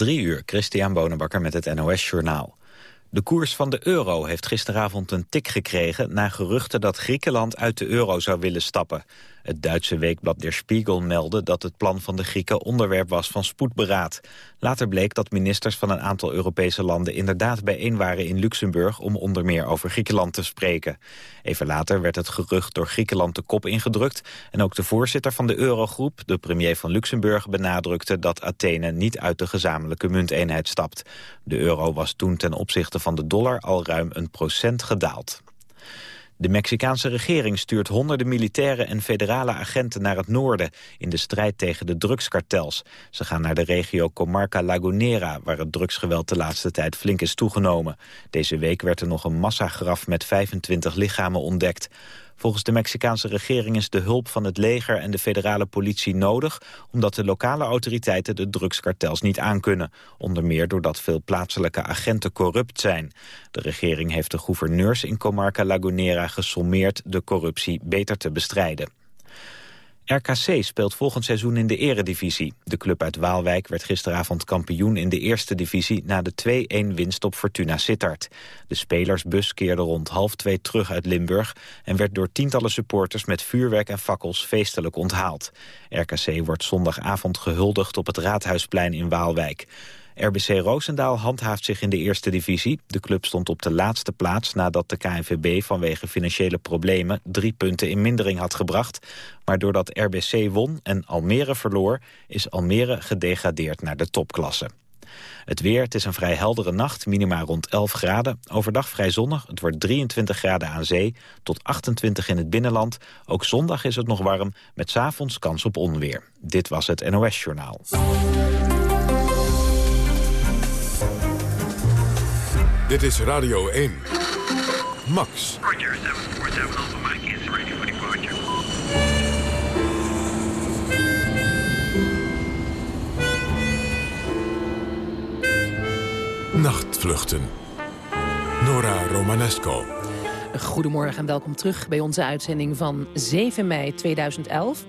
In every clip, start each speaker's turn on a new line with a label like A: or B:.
A: Drie uur, Christian Bonenbakker met het NOS Journaal. De koers van de euro heeft gisteravond een tik gekregen... na geruchten dat Griekenland uit de euro zou willen stappen. Het Duitse weekblad Der Spiegel meldde dat het plan van de Grieken onderwerp was van spoedberaad. Later bleek dat ministers van een aantal Europese landen inderdaad bijeen waren in Luxemburg om onder meer over Griekenland te spreken. Even later werd het gerucht door Griekenland de kop ingedrukt en ook de voorzitter van de Eurogroep, de premier van Luxemburg, benadrukte dat Athene niet uit de gezamenlijke munteenheid stapt. De euro was toen ten opzichte van de dollar al ruim een procent gedaald. De Mexicaanse regering stuurt honderden militairen en federale agenten naar het noorden in de strijd tegen de drugskartels. Ze gaan naar de regio Comarca Lagunera, waar het drugsgeweld de laatste tijd flink is toegenomen. Deze week werd er nog een massagraf met 25 lichamen ontdekt. Volgens de Mexicaanse regering is de hulp van het leger en de federale politie nodig... omdat de lokale autoriteiten de drugskartels niet aankunnen. Onder meer doordat veel plaatselijke agenten corrupt zijn. De regering heeft de gouverneurs in Comarca Lagunera gesommeerd de corruptie beter te bestrijden. RKC speelt volgend seizoen in de eredivisie. De club uit Waalwijk werd gisteravond kampioen in de eerste divisie... na de 2-1 winst op Fortuna Sittard. De spelersbus keerde rond half twee terug uit Limburg... en werd door tientallen supporters met vuurwerk en fakkels feestelijk onthaald. RKC wordt zondagavond gehuldigd op het Raadhuisplein in Waalwijk. RBC Roosendaal handhaaft zich in de eerste divisie. De club stond op de laatste plaats nadat de KNVB vanwege financiële problemen drie punten in mindering had gebracht. Maar doordat RBC won en Almere verloor, is Almere gedegradeerd naar de topklasse. Het weer, het is een vrij heldere nacht, minima rond 11 graden. Overdag vrij zonnig, het wordt 23 graden aan zee, tot 28 in het binnenland. Ook zondag is het nog warm, met s'avonds kans op onweer. Dit was het NOS Journaal.
B: Dit is Radio 1. Max.
C: Roger, 747 Alpha Mike is ready for departure.
B: Nachtvluchten. Nora Romanesco.
D: Goedemorgen en welkom terug bij onze uitzending van 7 mei 2011.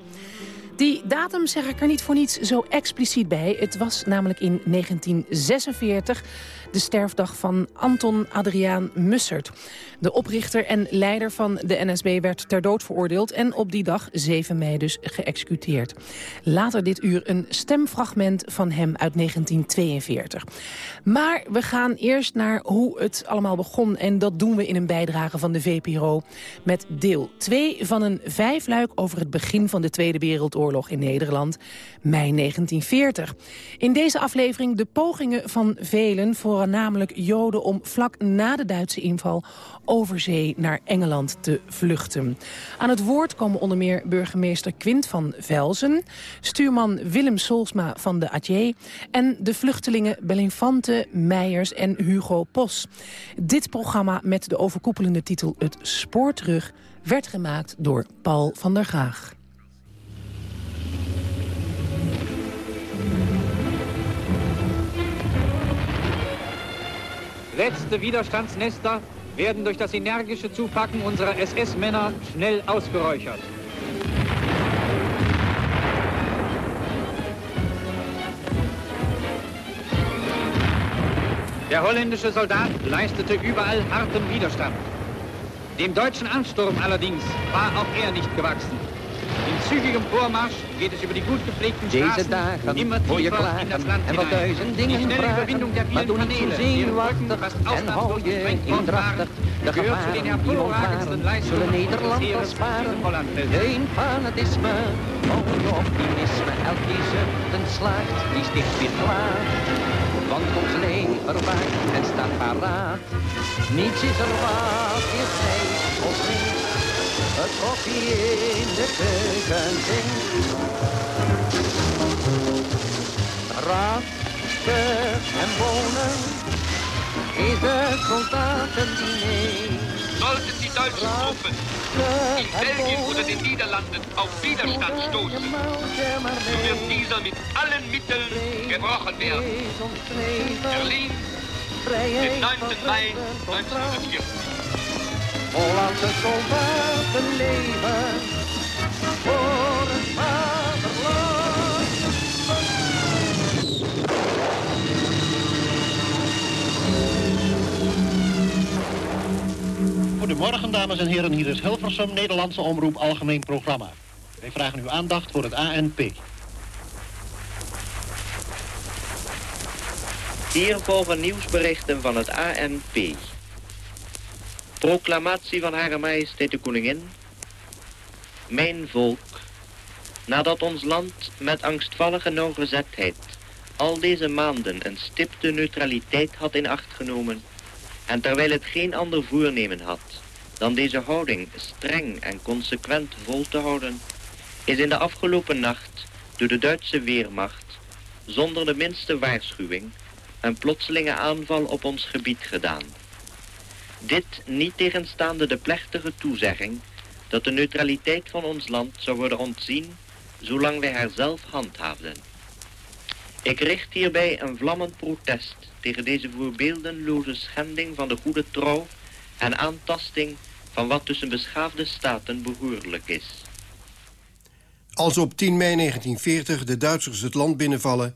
D: Die datum zeg ik er niet voor niets zo expliciet bij. Het was namelijk in 1946 de sterfdag van Anton Adriaan Mussert. De oprichter en leider van de NSB werd ter dood veroordeeld... en op die dag, 7 mei dus, geëxecuteerd. Later dit uur een stemfragment van hem uit 1942. Maar we gaan eerst naar hoe het allemaal begon... en dat doen we in een bijdrage van de VPRO... met deel 2 van een vijfluik over het begin van de Tweede Wereldoorlog in Nederland... mei 1940. In deze aflevering de pogingen van velen... voornamelijk Joden om vlak na de Duitse inval over zee naar Engeland te vluchten. Aan het woord komen onder meer burgemeester Quint van Velzen... stuurman Willem Solsma van de Atje... en de vluchtelingen Belinfante, Meijers en Hugo Pos. Dit programma met de overkoepelende titel Het Spoor Terug... werd gemaakt door Paul van der Graag.
E: Letzte Widerstandsnester werden durch das energische Zupacken unserer SS-Männer schnell ausgeräuchert. Der holländische Soldat leistete überall harten Widerstand. Dem deutschen Ansturm allerdings war auch er nicht gewachsen. Geht es über die gut gepflegten Straßen
F: dagen
E: immer
F: hoor je klagen
E: Land
F: en wat duizend dingen vragen, maar doe niet zo zenuwachtig en hou je
E: waren,
F: De gevaren die
E: Leistungen
F: zullen Nederland
E: Hollandveld.
F: Geen fanatisme, optimisme, elk die zuchten slaagt, die sticht weer klaar. Want ons leger waakt en staat paraat. Niets is er wat je zegt of. Het koffie in de keuken. Ratten en bonen is het soldatendiner.
G: Sollten die deutschen Truppen in Belgien oder den Niederlanden auf Widerstand stoßen, so wird dieser mit allen Mitteln gebrochen werden. Berlin, den 9. Mai 1940.
F: Hollandse soldaten leven voor het vaderland.
H: Goedemorgen dames en heren, hier is Hilversum, Nederlandse Omroep Algemeen Programma. Wij vragen uw aandacht voor het ANP.
I: Hier volgen nieuwsberichten van het ANP. Proclamatie van Hare Majesteit de Koningin. Mijn volk. Nadat ons land met angstvallige nauwgezetheid al deze maanden een stipte neutraliteit had in acht genomen... en terwijl het geen ander voornemen had dan deze houding streng en consequent vol te houden... is in de afgelopen nacht door de Duitse Weermacht... zonder de minste waarschuwing een plotselinge aanval op ons gebied gedaan. Dit niet tegenstaande de plechtige toezegging dat de neutraliteit van ons land zou worden ontzien zolang wij haar zelf handhaafden. Ik richt hierbij een vlammend protest tegen deze voorbeeldenloze schending van de goede trouw en aantasting van wat tussen beschaafde staten behoorlijk is.
J: Als op 10 mei 1940 de Duitsers het land binnenvallen...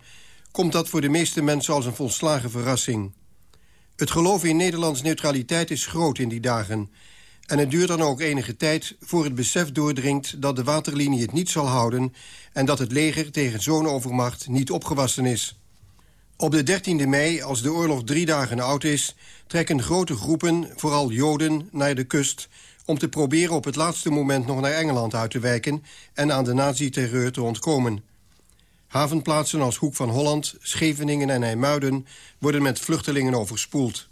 J: komt dat voor de meeste mensen als een volslagen verrassing. Het geloof in Nederlands neutraliteit is groot in die dagen... en het duurt dan ook enige tijd voor het besef doordringt... dat de waterlinie het niet zal houden... en dat het leger tegen zo'n overmacht niet opgewassen is. Op de 13e mei, als de oorlog drie dagen oud is... trekken grote groepen, vooral Joden, naar de kust... om te proberen op het laatste moment nog naar Engeland uit te wijken... en aan de nazi-terreur te ontkomen. Havenplaatsen als Hoek van Holland, Scheveningen en IJmuiden... worden met vluchtelingen overspoeld.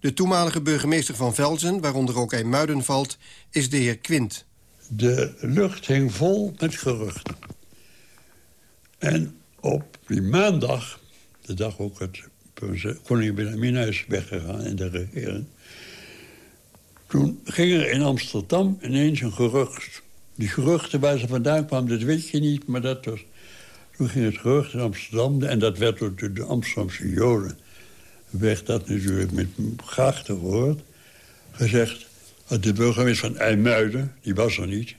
J: De toenmalige burgemeester van Velzen, waaronder ook IJmuiden valt... is de heer Quint.
K: De lucht hing vol met geruchten. En op die maandag, de dag ook het koningin Wilhelmina is weggegaan in de regering... toen ging er in Amsterdam ineens een gerucht. Die geruchten waar ze vandaan kwamen, dat weet je niet, maar dat was toen ging het gerucht in Amsterdam, en dat werd door de Amsterdamse Joden... werd dat natuurlijk met graag woord gezegd... dat de burgemeester van IJmuiden, die was er niet...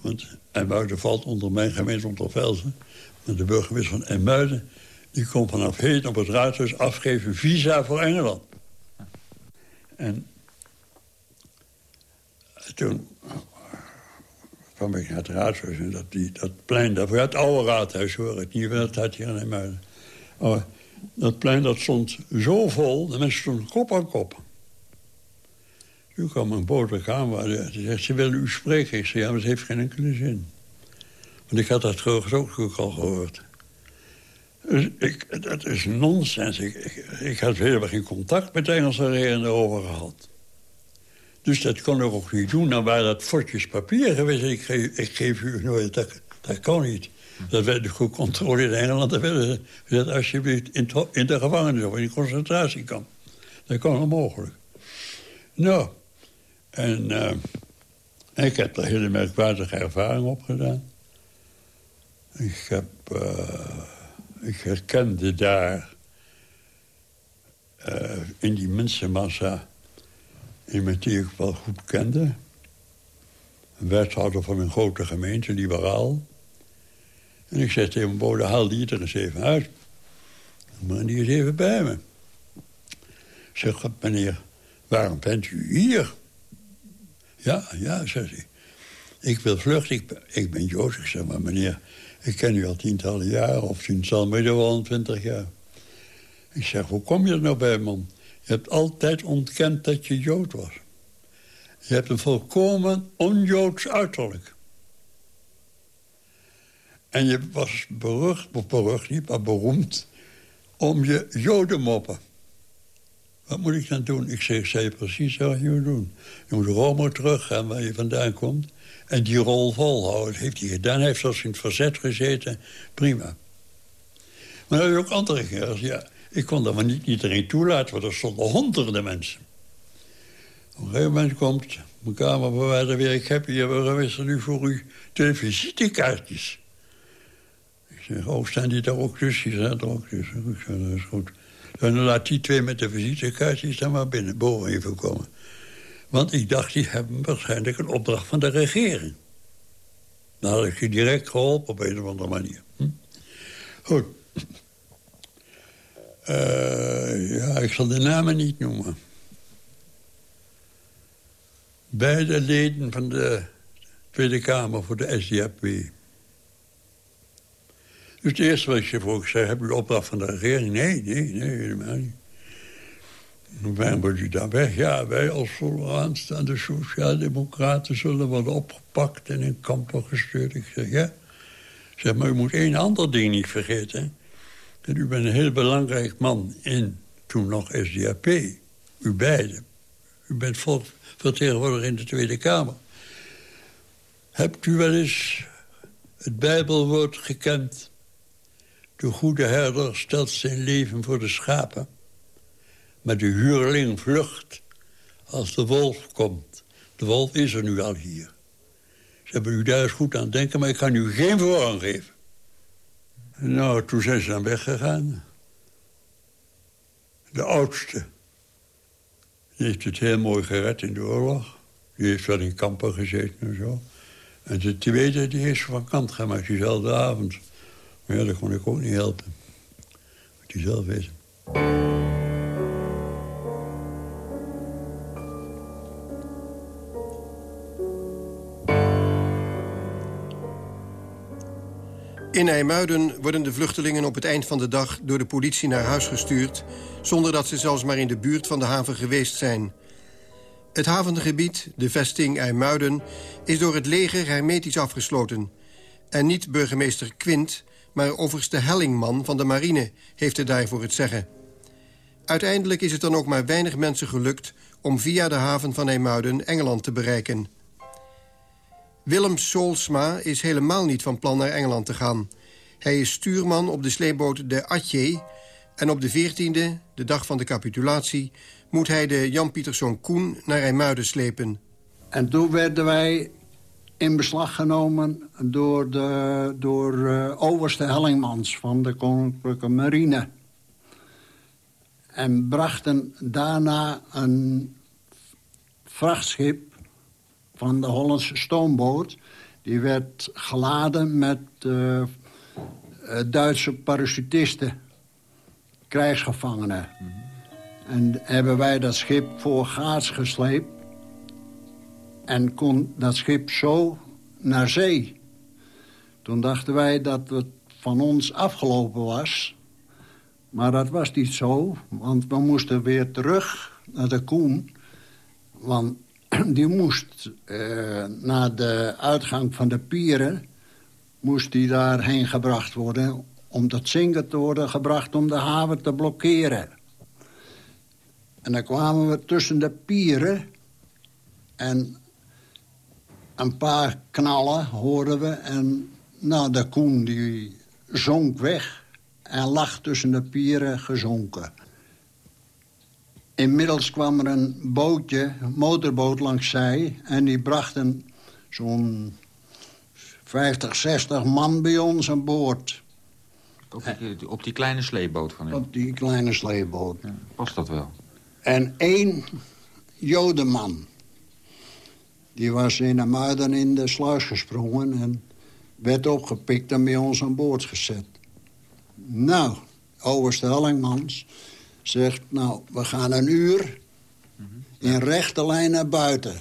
K: want IJmuiden valt onder mijn gemeente onder Velzen... maar de burgemeester van IJmuiden... die kon vanaf heden op het raadhuis afgeven visa voor Engeland. En toen kwam ik naar het raadhuis. En dat, die, dat plein daarvoor, het oude raadhuis hoor, het nieuwe, dat had hier in dat plein dat stond zo vol, de mensen stonden kop aan kop. Toen kwam een boterkamer, die zegt, ze willen u spreken. Ik zei, ja, maar het heeft geen enkele zin. Want ik had dat ook, al gehoord. Dus dat is nonsens. Ik, had helemaal geen contact met de Engelse regering erover gehad. Dus dat kon ik ook niet doen. Dan waren dat fortjes papier geweest. Ik geef, ik geef u nooit, dat, kan niet. Dat werd gecontroleerd in Engeland. Dat werd gezegd, alsjeblieft in, in de gevangenis of in de concentratiekamp. Dat kan onmogelijk. Nou, en uh, ik heb er hele merkwaardige ervaring op gedaan. Ik heb... Uh, ik herkende daar... Uh, in die mensenmassa Iemand die ik wel goed kende. Een wethouder van een grote gemeente, liberaal. En ik zei tegen mijn bode, haal die er eens even uit. Maar die is even bij me. Zeg, meneer, waarom bent u hier? Ja, ja, zei hij. Ik wil vluchten, ik, ben, ik ben. Ik zeg, maar meneer, ik ken u al tientallen jaren... of zal mij wel twintig jaar. Ik zeg, hoe kom je er nou bij, man? Je hebt altijd ontkend dat je Jood was. Je hebt een volkomen onjoods uiterlijk. En je was berucht, of berucht niet, maar beroemd... om je jodenmoppen. Wat moet ik dan doen? Ik zeg, zei precies wat je moet doen. Je moet Rome teruggaan waar je vandaan komt... en die rol volhouden. Dat heeft hij gedaan. Hij heeft zelfs in het verzet gezeten. Prima. Maar dan heb je ook andere keren. Ja, ik kon dat maar niet iedereen toelaten, want er stonden honderden mensen. Op een gegeven moment komt mijn kamerbewaarder weer... ik heb hier burgemeester nu voor u twee visitekaartjes. Ik zeg, oh, staan die daar ook tussen? Die er ook tussen. Ik dat is goed. Dan laat die twee met de visitekaartjes dan maar binnen, boven even komen. Want ik dacht, die hebben waarschijnlijk een opdracht van de regering. Dan had ik ze direct geholpen op een of andere manier. Hm? Goed. Uh, ja, ik zal de namen niet noemen. beide leden van de Tweede Kamer voor de SDAP. Dus het eerste wat je vroeg, zei, heb u opdracht van de regering? Nee, nee, nee, helemaal niet. Waarom wordt u dan weg? Ja, wij als vooraanstaande sociaaldemocraten zullen worden opgepakt en in kampen gestuurd. Ik zeg, ja. Zeg, maar u moet één ander ding niet vergeten. U bent een heel belangrijk man in, toen nog SDAP. U beiden. U bent volksvertegenwoordiger in de Tweede Kamer. Hebt u wel eens het Bijbelwoord gekend? De goede herder stelt zijn leven voor de schapen. Maar de huurling vlucht als de wolf komt. De wolf is er nu al hier. Ze hebben u daar eens goed aan denken, maar ik kan u geen voorrang geven. Nou, toen zijn ze dan weggegaan. De oudste. Die heeft het heel mooi gered in de oorlog. Die heeft wel in kampen gezeten en zo. En de tweede, die is van kant gemaakt diezelfde avond. Maar ja, dat kon ik ook niet helpen. Moet je zelf weten.
J: In IJmuiden worden de vluchtelingen op het eind van de dag... door de politie naar huis gestuurd... zonder dat ze zelfs maar in de buurt van de haven geweest zijn. Het havengebied, de vesting IJmuiden... is door het leger hermetisch afgesloten. En niet burgemeester Quint, maar overste Hellingman van de marine... heeft het daarvoor het zeggen. Uiteindelijk is het dan ook maar weinig mensen gelukt... om via de haven van IJmuiden Engeland te bereiken... Willem Solsma is helemaal niet van plan naar Engeland te gaan. Hij is stuurman op de sleepboot de Atje... en op de 14e, de dag van de capitulatie... moet hij de Jan Pieterszoon Koen naar Rijmuiden slepen.
L: En toen werden wij in beslag genomen door, de, door uh, overste Hellingmans van de Koninklijke Marine. En brachten daarna een vrachtschip van de Hollandse stoomboot. Die werd geladen met uh, Duitse parachutisten, krijgsgevangenen. En hebben wij dat schip voor gaats gesleept. En kon dat schip zo naar zee. Toen dachten wij dat het van ons afgelopen was. Maar dat was niet zo, want we moesten weer terug naar de Koen. Want die moest uh, na de uitgang van de pieren... moest die daarheen gebracht worden... om tot zinken te worden gebracht om de haven te blokkeren. En dan kwamen we tussen de pieren... en een paar knallen hoorden we... en nou, de koen die zonk weg... en lag tussen de pieren gezonken. Inmiddels kwam er een bootje, een motorboot langs zij... en die brachten zo'n 50, 60 man bij ons aan boord.
M: Op die, op die kleine sleepboot van u?
L: Op die kleine sleepboot. Ja,
M: past dat wel?
L: En één jodenman. Die was in de muiden in de sluis gesprongen... en werd opgepikt en bij ons aan boord gezet. Nou, overste Hellingmans zegt, nou, we gaan een uur in rechte lijn naar buiten.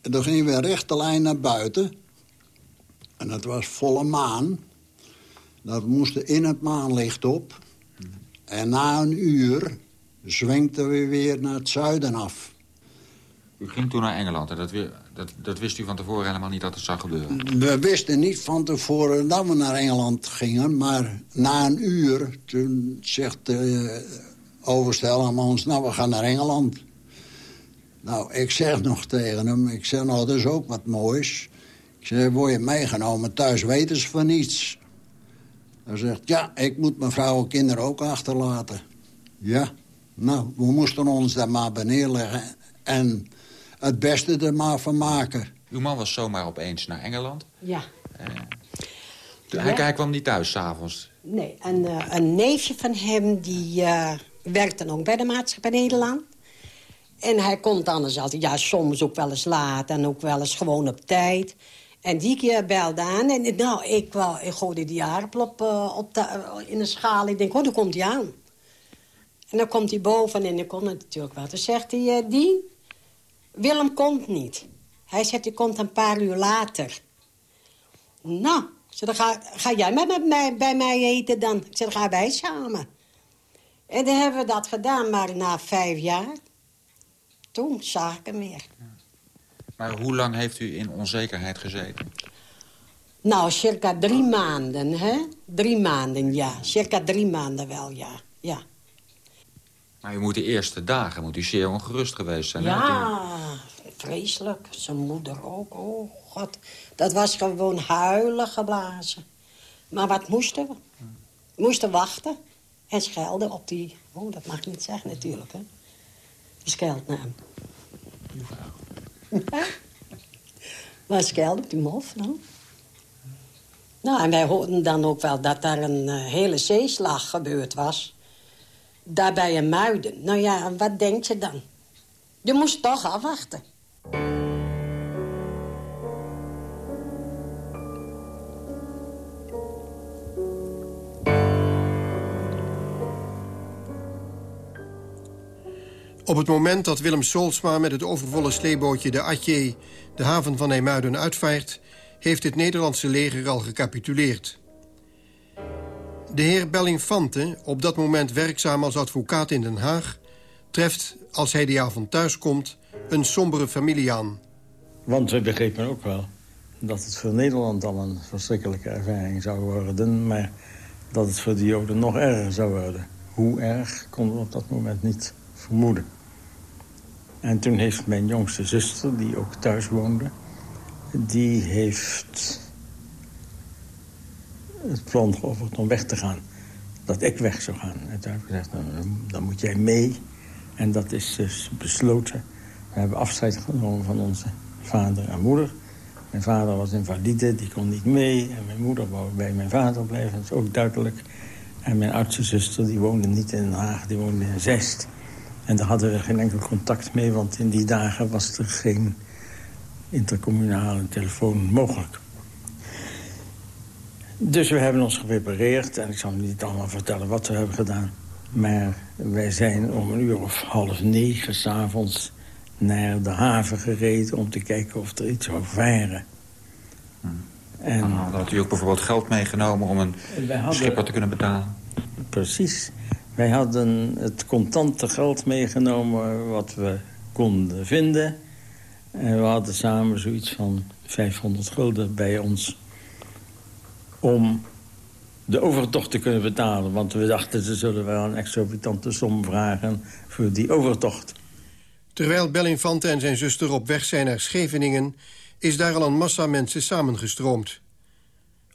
L: En dan gingen we in rechte lijn naar buiten. En het was volle maan. Dat moesten in het maanlicht op. En na een uur zwenkten we weer naar het zuiden af.
M: U ging toen naar Engeland en dat, dat, dat wist u van tevoren helemaal niet dat het zou gebeuren?
L: We wisten niet van tevoren dat we naar Engeland gingen. Maar na een uur, toen zegt de overste ons... nou, we gaan naar Engeland. Nou, ik zeg nog tegen hem, ik zeg, nou, dat is ook wat moois. Ik zeg, word je meegenomen, thuis weten ze van niets. Hij zegt, ja, ik moet mijn vrouw en kinderen ook achterlaten. Ja, nou, we moesten ons daar maar beneden leggen. En het beste er maar van maken.
M: Uw man was zomaar opeens naar Engeland?
N: Ja.
M: Uh, hij, hij, kwam niet thuis s'avonds?
N: Nee, en, uh, een neefje van hem die uh, werkte ook bij de maatschappij Nederland. En hij komt anders altijd, ja, soms ook wel eens laat en ook wel eens gewoon op tijd. En die keer belde aan en nou, ik, wel, ik gooide die aardappel op, op de, in de schaal. Ik denk, oh, daar komt hij aan. En dan komt hij boven en dan kon het natuurlijk wel. Dan zegt hij, uh, Dien, Willem komt niet. Hij zegt, hij komt een paar uur later. Nou, dan ga, ga jij met mij, bij mij eten dan? Ik zeg, dan gaan wij samen. En dan hebben we dat gedaan, maar na vijf jaar... toen zag ik hem weer.
M: Maar hoe lang heeft u in onzekerheid gezeten?
N: Nou, circa drie maanden, hè? Drie maanden, ja. Circa drie maanden wel, ja. ja.
M: Maar u moet de eerste dagen moet u zeer ongerust geweest zijn.
N: Ja, vreselijk. Zijn moeder ook. Oh, god. Dat was gewoon huilen geblazen. Maar wat moesten we? We moesten wachten en schelden op die... Oh, dat mag ik niet zeggen natuurlijk, hè. Die scheldnaam. Ja. Maar schelden op die mof, dan. Nou, en wij hoorden dan ook wel dat daar een uh, hele zeeslag gebeurd was. Daar bij een muiden. Nou ja, wat denk je dan? Je moest toch afwachten.
J: Op het moment dat Willem Solsma met het overvolle sleebootje de Atje... de haven van Nijmuiden uitvaart... heeft het Nederlandse leger al gecapituleerd. De heer Bellingfante, op dat moment werkzaam als advocaat in Den Haag... treft, als hij die avond thuiskomt, een sombere familie aan.
O: Want we begrepen ook wel dat het voor Nederland al een verschrikkelijke ervaring zou worden... maar dat het voor de Joden nog erger zou worden. Hoe erg konden we op dat moment niet vermoeden. En toen heeft mijn jongste zuster, die ook thuis woonde... die heeft het plan geofferd om weg te gaan. Dat ik weg zou gaan. En toen heb ik gezegd, nou, dan moet jij mee. En dat is dus besloten. We hebben afscheid genomen van onze vader en moeder. Mijn vader was invalide, die kon niet mee. En mijn moeder wou bij mijn vader blijven, dat is ook duidelijk. En mijn oudste zuster, die woonde niet in Den Haag, die woonde in Zest. En daar hadden we geen enkel contact mee, want in die dagen was er geen intercommunale telefoon mogelijk. Dus we hebben ons geprepareerd en ik zal niet allemaal vertellen wat we hebben gedaan. Maar wij zijn om een uur of half negen s'avonds naar de haven gereden... om te kijken of er iets zou varen.
M: Hmm. En dan had u ook bijvoorbeeld geld meegenomen om een hadden... schipper te kunnen betalen?
O: Precies. Wij hadden het contante geld meegenomen wat we konden vinden. En we hadden samen zoiets van 500 gulden bij ons... om de overtocht te kunnen betalen. Want we dachten, ze zullen wel een exorbitante som vragen voor die overtocht.
J: Terwijl Bellinfante en zijn zuster op weg zijn naar Scheveningen... is daar al een massa mensen samengestroomd.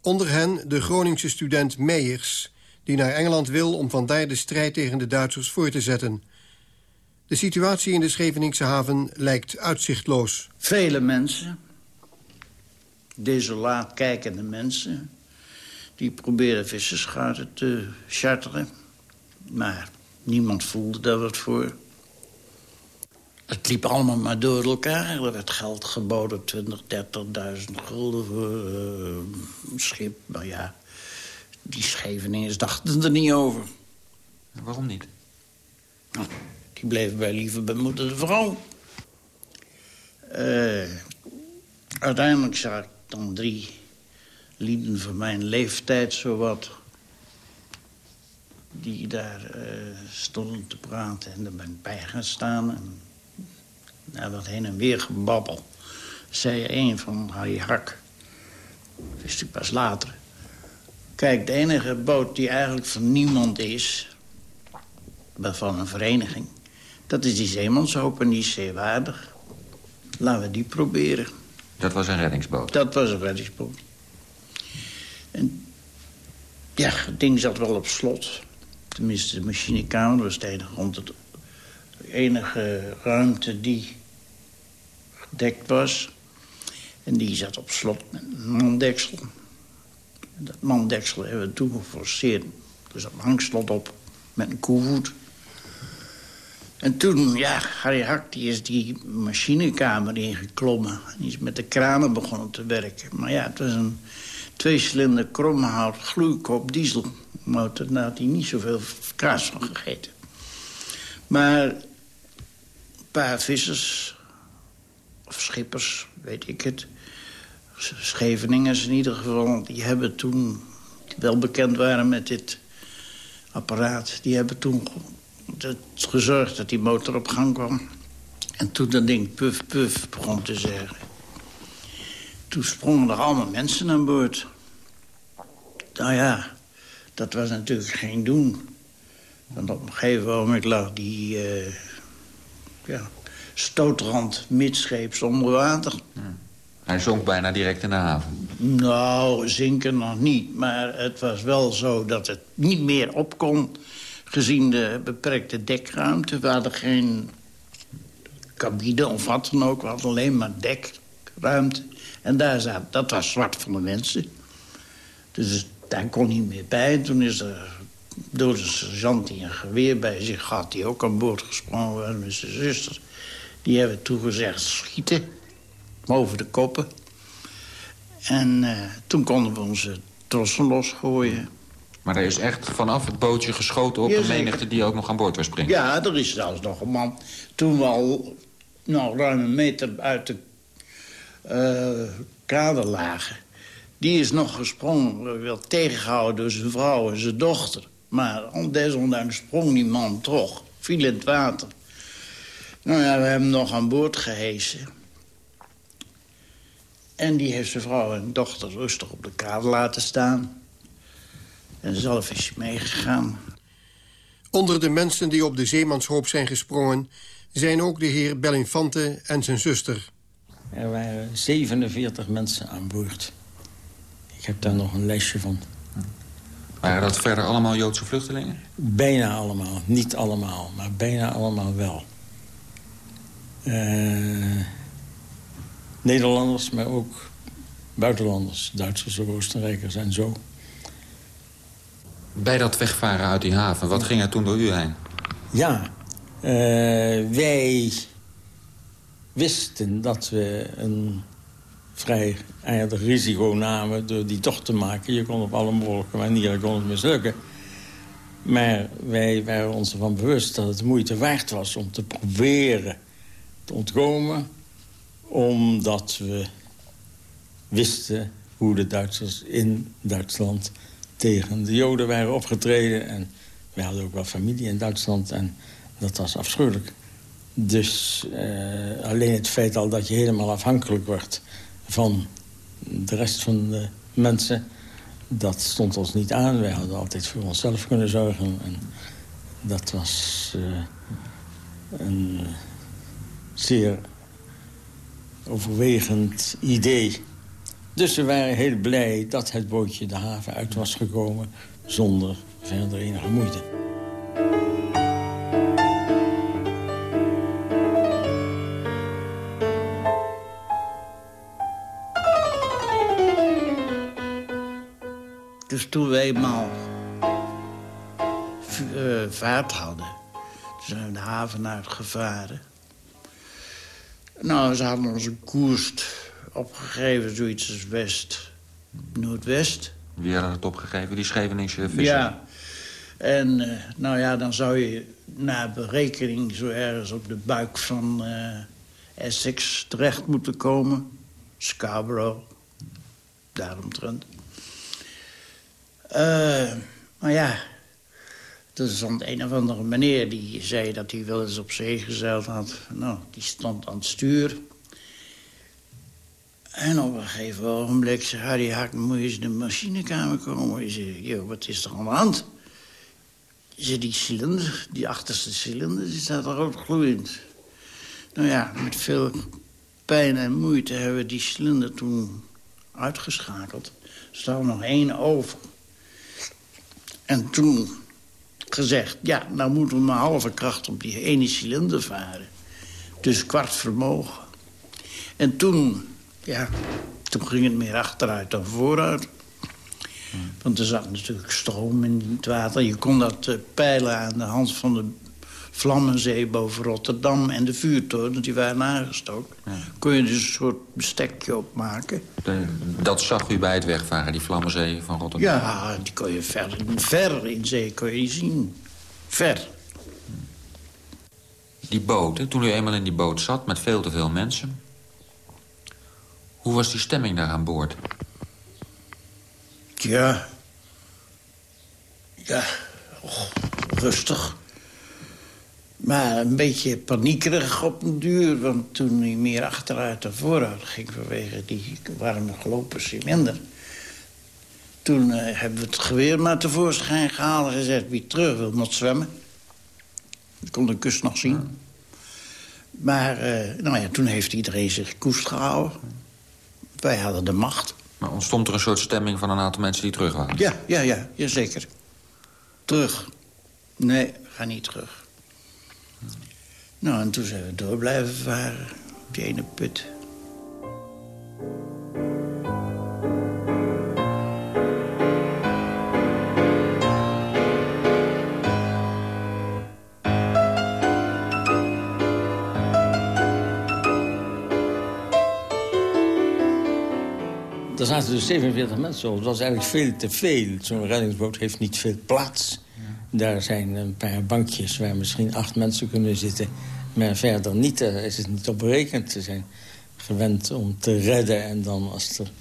J: Onder hen de Groningse student Meijers die naar Engeland wil om vandaar de strijd tegen de Duitsers voor te zetten. De situatie in de Scheveningse haven lijkt uitzichtloos.
P: Vele mensen, desolaat kijkende mensen... die proberen visserschuiten te charteren. Maar niemand voelde daar wat voor. Het liep allemaal maar door elkaar. Er werd geld geboden, 20, 30.000 gulden voor uh, een schip. Maar ja, die Scheveningen dachten er niet over.
M: Waarom niet?
P: Nou, die bleven bij liever bij moeder de vrouw. Uh, uiteindelijk zag ik dan drie lieden van mijn leeftijd, zowat... die daar uh, stonden te praten en er ben ik bij gaan staan. En na wat heen en weer gebabbel zei een van Harry Hak... wist ik pas later Kijk, de enige boot die eigenlijk van niemand is... van een vereniging... dat is die zeemanshoop en die is zeewaardig. Laten we die proberen.
M: Dat was een reddingsboot?
P: Dat was een reddingsboot. En ja, het ding zat wel op slot. Tenminste, de machinekamer was de enige, rond het, enige ruimte die gedekt was. En die zat op slot met een mandeksel. Dat mandeksel hebben we toen geforceerd. Dus dat hangslot op met een koevoet. En toen, ja, Harry Hak die is die machinekamer ingeklommen. Die is met de kranen begonnen te werken. Maar ja, het was een twee-cilinder kromhout gloeikop dieselmotor. Daar had hij niet zoveel kaas van gegeten. Maar een paar vissers, of schippers, weet ik het... Scheveningers in ieder geval, die hebben toen... wel bekend waren met dit apparaat... die hebben toen gezorgd dat die motor op gang kwam. En toen dat ding puf, puf begon te zeggen... toen sprongen er allemaal mensen aan boord. Nou ja, dat was natuurlijk geen doen. Want op een gegeven moment lag die uh, ja, stootrand midscheeps onder water.
M: Hij zonk bijna direct in de haven.
P: Nou, zinken nog niet. Maar het was wel zo dat het niet meer op kon... gezien de beperkte dekruimte. We hadden geen cabine of wat dan ook. We hadden alleen maar dekruimte. En daar zat, dat was zwart van de mensen. Dus daar kon niet meer bij. En toen is er door de sergeant die een geweer bij zich had... die ook aan boord gesprongen was met zijn zuster... die hebben toegezegd schieten over de koppen. En uh, toen konden we onze trossen losgooien.
M: Maar er is echt vanaf het bootje geschoten op ja, een menigte die ook nog aan boord was springen?
P: Ja, er is zelfs nog een man. Toen we al nou, ruim een meter uit de uh, kade lagen... die is nog gesprongen, wel tegengehouden door zijn vrouw en zijn dochter. Maar desondanks sprong die man toch, viel in het water. Nou ja, we hebben hem nog aan boord gehesen. En die heeft zijn vrouw en dochter rustig op de kade laten staan. En zelf is hij meegegaan.
J: Onder de mensen die op de zeemanshoop zijn gesprongen... zijn ook de heer Belinfante en zijn zuster.
O: Er waren 47 mensen aan boord. Ik heb daar nog een lijstje van.
M: Waren dat verder allemaal Joodse vluchtelingen?
O: Bijna allemaal. Niet allemaal, maar bijna allemaal wel. Uh, Nederlanders, maar ook buitenlanders. Duitsers of Oostenrijkers en zo.
M: Bij dat wegvaren uit die haven, wat ging er toen door u heen?
O: Ja, uh, wij wisten dat we een vrij aardig risico namen door die tocht te maken. Je kon op alle mogelijke manieren kon het mislukken. Maar wij waren ons ervan bewust dat het moeite waard was om te proberen te ontkomen. Omdat we wisten hoe de Duitsers in Duitsland tegen de Joden waren opgetreden. En wij hadden ook wel familie in Duitsland en dat was afschuwelijk. Dus uh, alleen het feit al dat je helemaal afhankelijk wordt van de rest van de mensen... dat stond ons niet aan. Wij hadden altijd voor onszelf kunnen zorgen. En dat was uh, een zeer overwegend idee. Dus we waren heel blij dat het bootje de haven uit was gekomen... zonder verder enige moeite.
P: Toen we eenmaal uh, vaart hadden... toen zijn we de haven uitgevaren. Nou, ze hadden ons een koers opgegeven, zoiets als west, noordwest.
M: Wie hadden het opgegeven? Die Scheveningse visser?
P: Ja. En uh, nou ja, dan zou je naar berekening zo ergens op de buik van uh, Essex terecht moeten komen. Scarborough, daaromtrent. Uh, maar ja, is dan een of andere meneer die zei dat hij wel eens op zee gezeild had. Nou, die stond aan het stuur. En op een gegeven ogenblik zei Harry Hak, moet je eens de machinekamer komen? Hij zei, joh, wat is er aan de hand? Zei, die cilinder, die achterste cilinder, die staat rood gloeiend. Nou ja, met veel pijn en moeite hebben we die cilinder toen uitgeschakeld. Er staat nog één over. En toen gezegd, ja, nou moeten we maar halve kracht op die ene cilinder varen. Dus kwart vermogen. En toen, ja, toen ging het meer achteruit dan vooruit. Want er zat natuurlijk stroom in het water. Je kon dat uh, peilen aan de hand van de Vlammenzee boven Rotterdam en de vuurtoren, die waren aangestoken. Ja. Kon je dus een soort bestekje opmaken.
M: De, dat zag u bij het wegvaren, die Vlammenzee van Rotterdam?
P: Ja, die kon je ver, ver in zee kon je zien. Ver.
M: Die boot, hè, toen u eenmaal in die boot zat met veel te veel mensen... hoe was die stemming daar aan boord?
P: Ja. Ja, rustig. Maar een beetje paniekerig op een duur. Want toen hij meer achteruit dan vooruit ging vanwege die warme gelopen minder. Toen eh, hebben we het geweer maar tevoorschijn gehaald en gezegd... wie terug wil, moet zwemmen. Ik kon de kust nog zien. Maar eh, nou ja, toen heeft iedereen zich koest gehouden. Wij hadden de macht.
M: Maar ontstond er een soort stemming van een aantal mensen die terug waren?
P: Ja, ja, ja, zeker. Terug. Nee, gaan niet terug. Nou, en toen zijn we door blijven varen. Op die ene put.
O: Er zaten dus 47 mensen op. Dat was eigenlijk veel te veel. Zo'n reddingsboot heeft niet veel plaats. Daar zijn een paar bankjes waar misschien acht mensen kunnen zitten. Maar verder niet, daar is het niet op berekend. Ze zijn gewend om te redden. En dan als er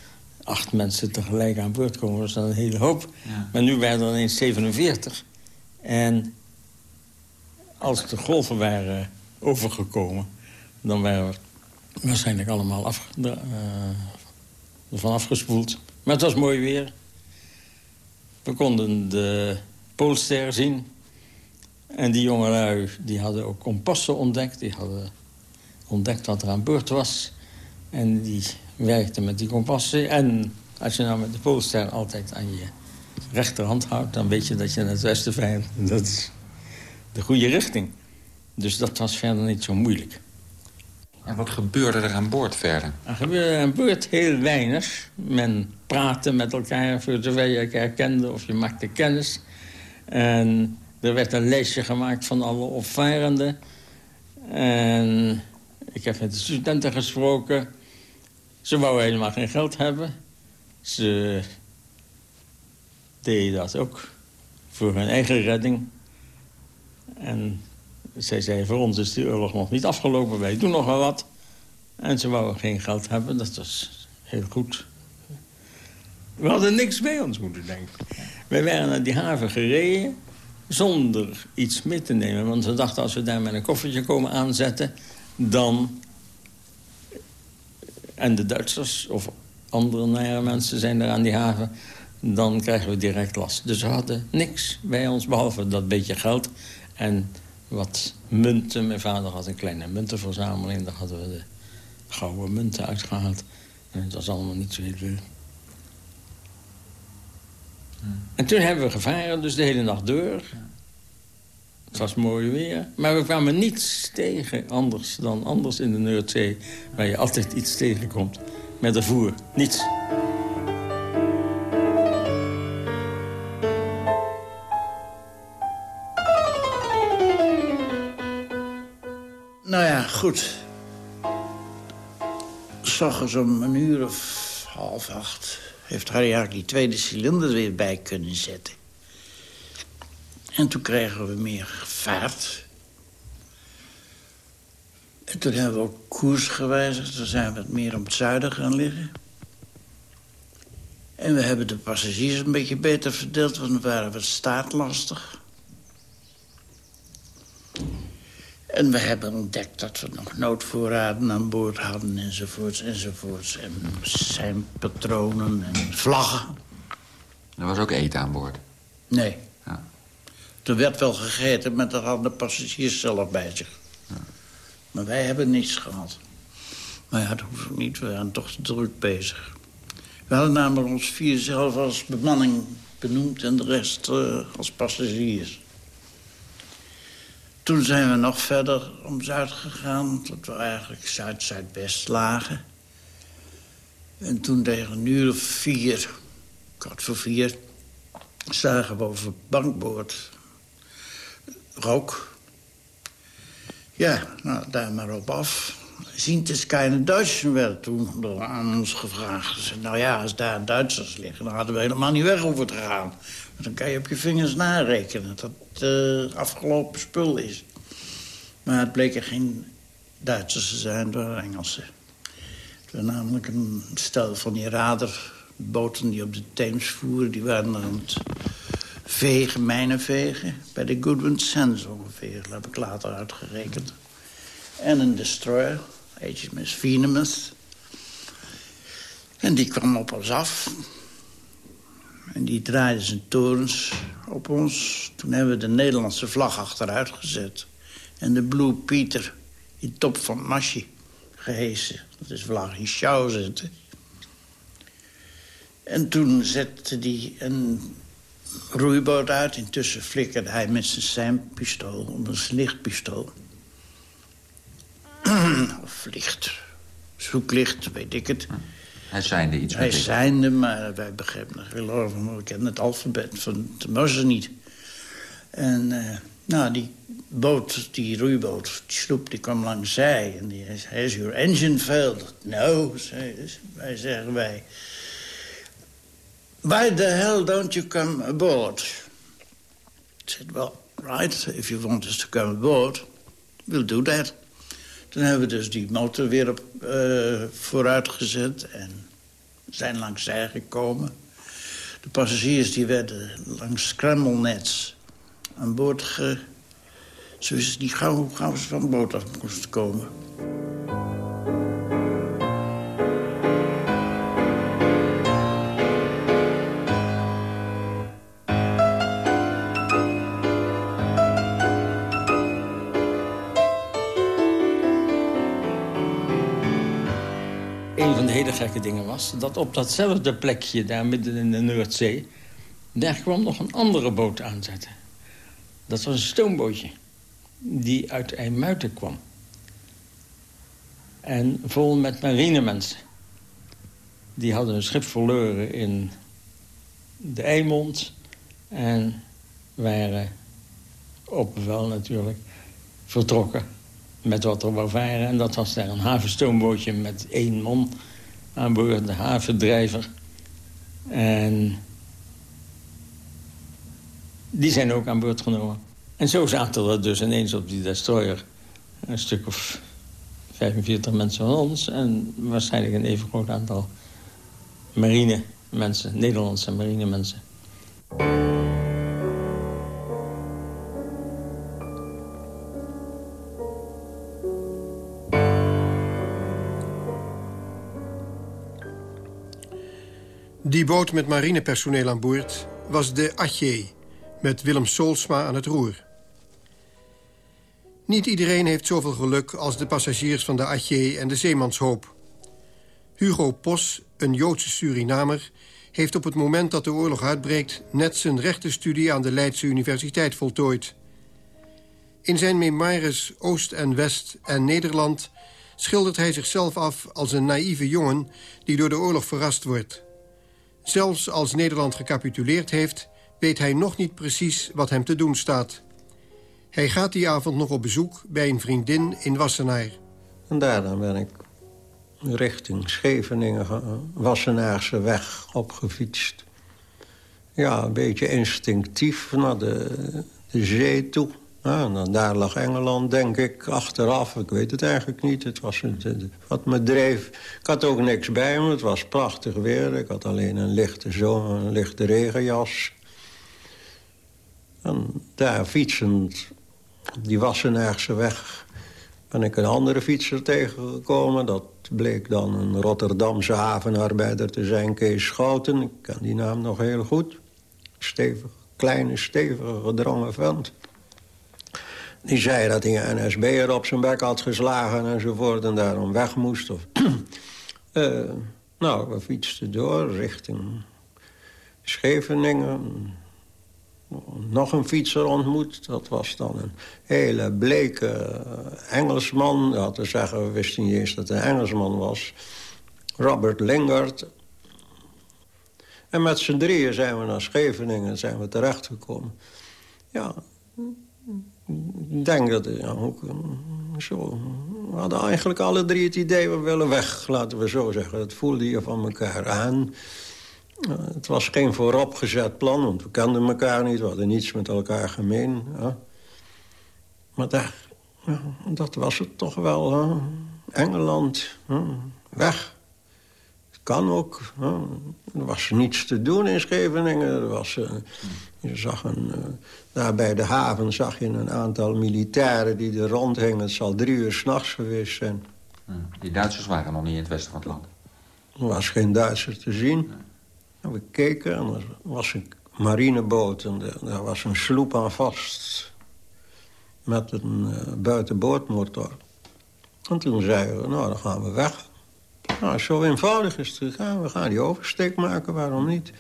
O: acht mensen tegelijk aan boord komen... is dat een hele hoop. Maar nu waren er ineens 47. En als de golven waren overgekomen... dan waren we waarschijnlijk allemaal af, uh, ervan afgespoeld. Maar het was mooi weer. We konden de Poolster zien. En die jongelui die hadden ook kompassen ontdekt. Die hadden ontdekt wat er aan boord was. En die werkten met die kompassen. En als je nou met de Poolster altijd aan je rechterhand houdt... dan weet je dat je naar het westen vijand. Dat is de goede richting. Dus dat was verder niet zo moeilijk.
M: En wat gebeurde er aan boord verder?
O: Er gebeurde aan boord heel weinig. Men praatte met elkaar voor zover je elkaar kende of je maakte kennis. En er werd een lijstje gemaakt van alle opvarenden. En ik heb met de studenten gesproken. Ze wouden helemaal geen geld hebben. Ze deden dat ook voor hun eigen redding. En zij zei, voor ons is de oorlog nog niet afgelopen. Wij doen nog wel wat. En ze wouden geen geld hebben. Dat was heel goed. We hadden niks bij ons moeten denken. Wij waren naar die haven gereden zonder iets mee te nemen. Want we dachten, als we daar met een koffertje komen aanzetten... dan... En de Duitsers of andere nare mensen zijn er aan die haven... dan krijgen we direct last. Dus we hadden niks bij ons, behalve dat beetje geld... en wat munten. Mijn vader had een kleine muntenverzameling. Daar hadden we de gouden munten uitgehaald. En het was allemaal niet zo heel veel. En toen hebben we gevaren, dus de hele nacht door. Het was mooi weer. Maar we kwamen niets tegen anders dan anders in de Noordzee... waar je altijd iets tegenkomt. Met de voer. Niets.
P: Nou ja, goed. S'ochtends om een uur of half acht... heeft Harry eigenlijk die tweede cilinder weer bij kunnen zetten. En toen kregen we meer vaart. En toen hebben we ook koers gewijzigd. Toen zijn we wat meer op het zuiden gaan liggen. En we hebben de passagiers een beetje beter verdeeld... want we waren wat staatlastig. En we hebben ontdekt dat we nog noodvoorraden aan boord hadden, enzovoorts, enzovoorts. En zijn patronen en vlaggen.
M: Er was ook eten aan boord?
P: Nee. Ja. Er werd wel gegeten, maar dat hadden de passagiers zelf bij zich. Ja. Maar wij hebben niets gehad. Maar ja, dat hoeft niet, we waren toch druk bezig. We hadden namelijk ons vier zelf als bemanning benoemd... en de rest uh, als passagiers. Toen zijn we nog verder om Zuid gegaan, tot we eigenlijk Zuid-Zuidwest lagen. En toen tegen een uur of vier, kwart voor vier... zagen we over het bankboord rook. Ja, nou, daar maar op af. Zien het keine Duitsers werd toen aan ons gevraagd. Nou ja, als daar Duitsers liggen, dan hadden we helemaal niet weg hoeven te gaan. Dan kan je op je vingers narekenen dat het uh, afgelopen spul is. Maar het bleken geen Duitsers te zijn, waren Engelsen. Het was namelijk een stel van die raderboten die op de Theems voeren. Die waren aan het vegen, mijnen vegen. Bij de Goodwin Sands ongeveer, dat heb ik later uitgerekend. En een destroyer, HMS Venemouth. En die kwam op ons af. En die draaide zijn torens op ons. Toen hebben we de Nederlandse vlag achteruit gezet. En de Blue Peter in top van Masje gehesen. Dat is vlag in Schouw zitten. En toen zette hij een roeiboot uit. Intussen flikkerde hij met zijn seinpistool, een lichtpistool. of licht, zoeklicht, weet ik het.
M: Hij zijnde iets
P: Hij zijnde, maar wij begrepen er geen lor van. We kennen het alfabet van de Mossen niet. En eh, nou, die boot, die roeiboot, die sloep, die kwam langs zij. En die zei, has your engine failed? No, zei, wij zeggen wij. Why the hell don't you come aboard? I said, well, right, if you want us to come aboard, we'll do that. Toen hebben we dus die motor weer op, eh, vooruit gezet en zijn langs zij gekomen. De passagiers die werden langs scramble nets aan boord ge... Zoals die gauw, gauw ze van boot af moesten komen.
O: Een van de hele gekke dingen was dat op datzelfde plekje daar midden in de Noordzee... daar kwam nog een andere boot aanzetten. Dat was een stoombootje die uit IJmuiden kwam. En vol met marinemensen. Die hadden een schip verloren in de Eimond... en waren op bevel natuurlijk vertrokken met wat er wou varen. En dat was daar een havenstoombootje met één man aan boord, de havendrijver. En die zijn ook aan boord genomen. En zo zaten er dus ineens op die destroyer een stuk of 45 mensen van ons... en waarschijnlijk een even groot aantal marine mensen, Nederlandse marine mensen.
J: Die boot met marinepersoneel aan boord was de Atje... met Willem Soolsma aan het roer. Niet iedereen heeft zoveel geluk als de passagiers van de Atje en de Zeemanshoop. Hugo Pos, een Joodse Surinamer... heeft op het moment dat de oorlog uitbreekt... net zijn rechtenstudie aan de Leidse Universiteit voltooid. In zijn memoires Oost en West en Nederland... schildert hij zichzelf af als een naïeve jongen... die door de oorlog verrast wordt... Zelfs als Nederland gecapituleerd heeft... weet hij nog niet precies wat hem te doen staat. Hij gaat die avond nog op bezoek bij een vriendin in Wassenaar.
Q: En daarna ben ik richting Scheveningen, gaan, Wassenaarse weg, opgefietst. Ja, een beetje instinctief naar de zee toe. Dan daar lag Engeland, denk ik, achteraf. Ik weet het eigenlijk niet. Het was wat me dreef. Ik had ook niks bij me. Het was prachtig weer. Ik had alleen een lichte zomer, een lichte regenjas. En daar fietsend, op die Wassenaarse weg... ben ik een andere fietser tegengekomen. Dat bleek dan een Rotterdamse havenarbeider te zijn, Kees Schouten. Ik ken die naam nog heel goed. Stevig, kleine, stevige, gedrongen vent. Die zei dat hij een NSB'er op zijn bek had geslagen enzovoort... en daarom weg moest. Of, Eh, nou, we fietsten door richting Scheveningen. Nog een fietser ontmoet. Dat was dan een hele bleke eh, Engelsman. Ja, te zeggen, we wisten niet eens dat een Engelsman was. Robert Lingard. En met z'n drieën zijn we naar Scheveningen zijn we terechtgekomen. Ja, denk dat ja, ook, eh, zo. We hadden eigenlijk alle drie het idee, we willen weg, laten we zo zeggen. Dat voelde je van elkaar aan. Eh, het was geen vooropgezet plan, want we kenden elkaar niet. We hadden niets met elkaar gemeen. Ja. Maar dat was het toch wel. Engeland, weg. Kan ook. Hè? Er was niets te doen in Scheveningen. Er was, uh, je zag een, uh, daar bij de haven zag je een aantal militairen die er rondhingen. Het zal drie uur s'nachts geweest zijn.
M: Die Duitsers waren nog niet in het westen van het land.
Q: Er was geen Duitser te zien. En we keken en er was een marineboot en daar was een sloep aan vast. Met een uh, buitenboordmotor. En toen zeiden we, nou, dan gaan we weg. Nou, zo eenvoudig is het gegaan. We gaan die oversteek maken, waarom niet?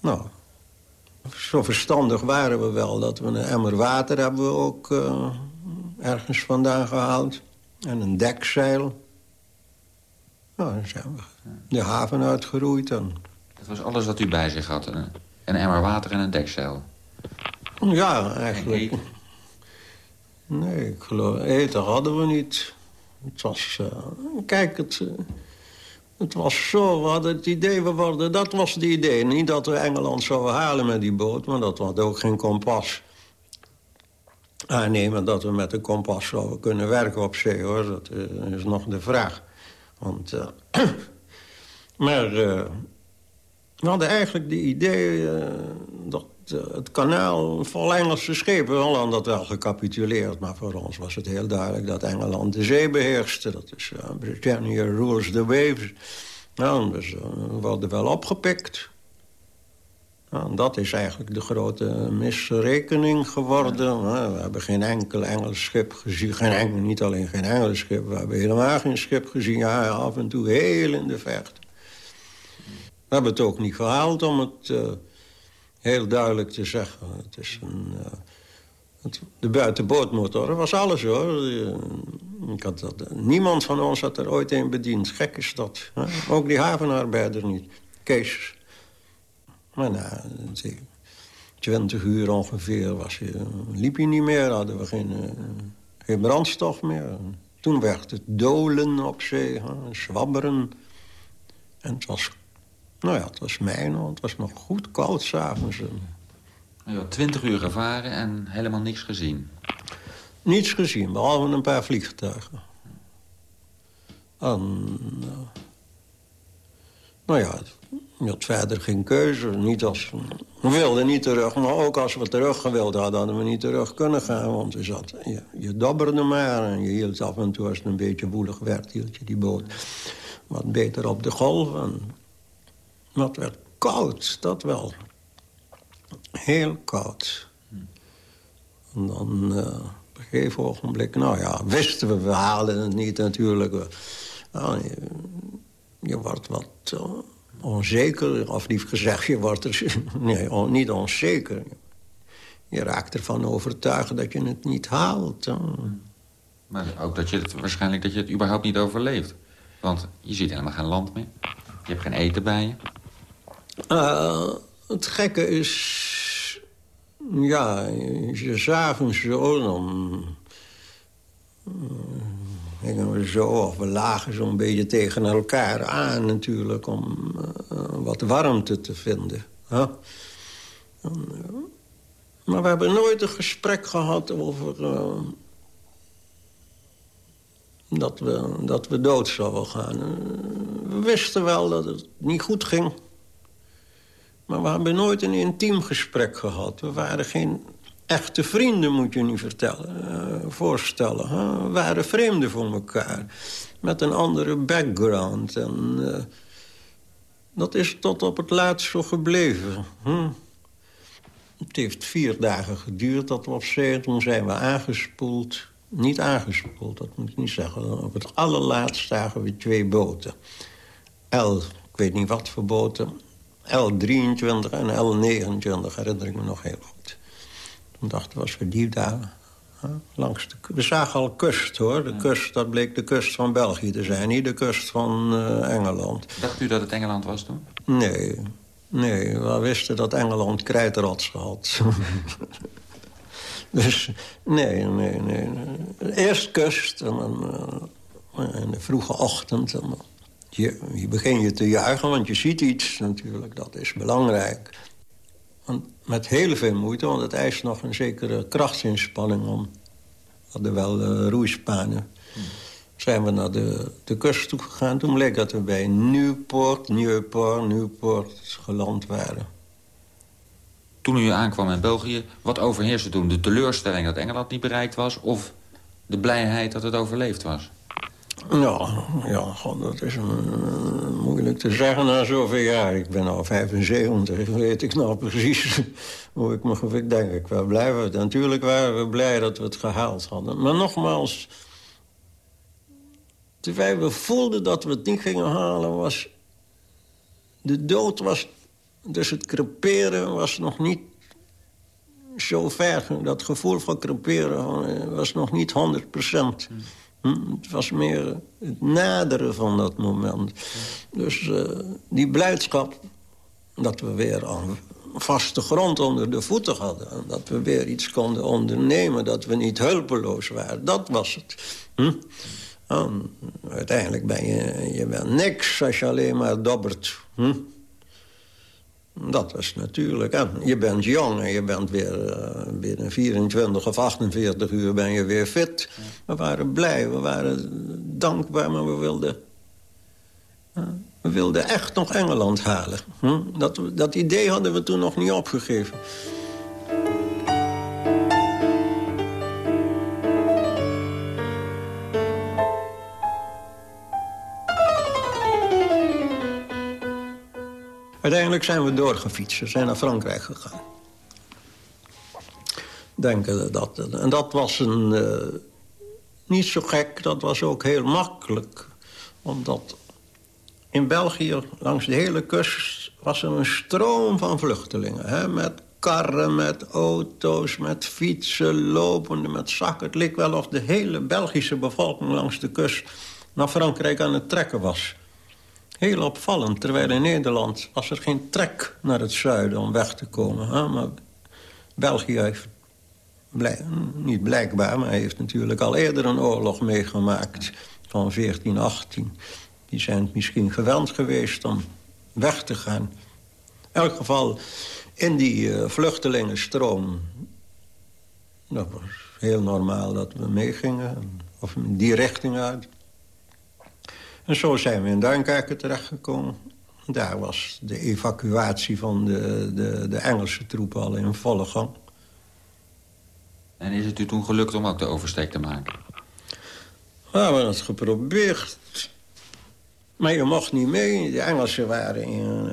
Q: Nou, zo verstandig waren we wel dat we een emmer water hebben we ook uh, ergens vandaan gehaald. En een dekzeil. Nou, dan zijn we de haven uitgeroeid. En...
M: Dat was alles wat u bij zich had? Een, een emmer water en een dekzeil?
Q: Ja, eigenlijk. Nee, ik geloof... Eten hadden we niet. Het was... Uh, kijk, het... Uh, het was zo, we hadden het idee, we worden, dat was het idee. Niet dat we Engeland zouden halen met die boot, maar dat had ook geen kompas. Aannemen dat we met een kompas zouden kunnen werken op zee, hoor. Dat uh, is nog de vraag. Want, maar we hadden eigenlijk de idee dat het kanaal vol Engelse schepen... Holland had wel gecapituleerd, maar voor ons was het heel duidelijk... dat Engeland de zee beheerste. Dat is Britannia rules the waves. Nou, dus we worden wel opgepikt. Nou, dat is eigenlijk de grote misrekening geworden. we hebben geen enkel Engels schip gezien. Geen enkel, niet alleen geen Engels schip, we hebben helemaal geen schip gezien. Ja, af en toe heel in de vecht. We hebben het ook niet gehaald om het uh, heel duidelijk te zeggen. Het is een... Uh, de buitenbootmotor was alles, hoor. Ik had dat, niemand van ons had er ooit een bediend. Gek is dat. Hè? Ook die havenarbeider niet. Kees maar na twintig uur ongeveer was je, liep je niet meer. Hadden we geen, geen brandstof meer. Toen werd het dolen op zee, zwabberen. En het was, nou ja, het was mijn, het was nog goed koud s'avonds.
M: Ja, twintig uur gevaren en helemaal niks gezien?
Q: Niets gezien, behalve een paar vliegtuigen. En, uh, nou ja, je had verder geen keuze. Niet als, we wilden niet terug, maar ook als we terug gewild hadden... hadden we niet terug kunnen gaan, want we zat, je, je dabberde maar... en je hield af en toe, als het een beetje woelig werd... hield je die boot wat beter op de golf. Het werd koud, dat wel. Heel koud. En dan uh, op een gegeven ogenblik... nou ja, wisten we, we haalden het niet natuurlijk. Nou, je, wordt wat... Uh, onzeker. Of lief gezegd, je wordt er nee, niet onzeker. Je raakt ervan overtuigd dat je het niet haalt.
M: Maar ook dat je het waarschijnlijk dat je het überhaupt niet overleeft. Want je ziet helemaal geen land meer. Je hebt geen eten bij je.
Q: Uh, het gekke is... Ja, je s'avonds zo dan... Uh, gingen we zo, of we lagen zo'n beetje tegen elkaar aan natuurlijk... om uh, wat warmte te vinden. Maar we hebben nooit een gesprek gehad over... Dat, we, dat we dood zouden gaan. we wisten wel dat het niet goed ging. Maar we hebben nooit een intiem gesprek gehad. We waren geen echte vrienden, moet je nu vertellen, uh, voorstellen. We waren vreemden voor elkaar. Met een andere background. En uh, dat is tot op het laatst zo gebleven. Hm? Het heeft vier dagen geduurd dat we op zee. Toen zijn we aangespoeld. Niet aangespoeld, dat moet ik niet zeggen. Op het allerlaatst zagen we twee boten. L, ik weet niet wat voor boten. L23 en L29, herinner ik me nog heel goed. Toen dachten we, als we die daar... langs de, we zagen al kust, hoor. De kust, dat bleek de kust van België te zijn. Niet de kust van uh, Engeland.
M: Dacht u dat het Engeland was toen?
Q: Nee. Nee, we wisten dat Engeland krijtrots had. dus nee, nee, nee. Eerst kust en dan uh, in de vroege ochtend. En je, je begin je te juichen, want je ziet iets natuurlijk. Dat is belangrijk. Met heel veel moeite, want het eist nog een zekere krachtsinspanning... om hadden wel uh, roeispanen. Zijn we naar de, de kust toe gegaan. Toen bleek dat we bij Newport, Newport, Newport geland waren.
M: Toen u aankwam in België, wat overheerste toen? De teleurstelling dat Engeland niet bereikt was... of de blijheid dat het overleefd was?
Q: Ja, ja dat is moeilijk te zeggen na zoveel jaar. Ik ben al 75, weet ik nou precies hoe ik me... Ik denk ik wel blijven. Natuurlijk waren we blij dat we het gehaald hadden. Maar nogmaals, terwijl we voelden dat we het niet gingen halen... was de dood was... Dus het creperen was nog niet zo ver. Dat gevoel van creperen was nog niet 100 procent. Hm, het was meer het naderen van dat moment. Dus uh, die blijdschap dat we weer aan vaste grond onder de voeten hadden. En dat we weer iets konden ondernemen. Dat we niet hulpeloos waren. Dat was het. Hm? Uiteindelijk ben je, je bent niks als je alleen maar dobbert. Hm? Dat was natuurlijk. Je bent jong en je bent weer uh, binnen 24 of 48 uur ben je weer fit. We waren blij, we waren dankbaar, maar we wilden... we wilden echt nog Engeland halen. Hm? Dat, dat idee hadden we toen nog niet opgegeven. Uiteindelijk zijn we doorgefietst. We zijn naar Frankrijk gegaan. Denken dat. En dat was een, uh, niet zo gek. Dat was ook heel makkelijk. Omdat in België, langs de hele kust... was er een stroom van vluchtelingen. Hè, met karren, met auto's, met fietsen, lopende, met zakken. Het leek wel of de hele Belgische bevolking langs de kust... naar Frankrijk aan het trekken was. Heel opvallend, terwijl in Nederland was er geen trek naar het zuiden om weg te komen. Hè? Maar België heeft, niet blijkbaar, maar heeft natuurlijk al eerder een oorlog meegemaakt van 1418. Die zijn misschien gewend geweest om weg te gaan. In elk geval, in die uh, vluchtelingenstroom... dat was heel normaal dat we meegingen, of in die richting uit. En zo zijn we in Duinkerken terechtgekomen. Daar was de evacuatie van de, de, de Engelse troepen al in volle gang.
M: En is het u toen gelukt om ook de oversteek te maken?
Q: we hebben het geprobeerd. Maar je mocht niet mee. De Engelsen waren in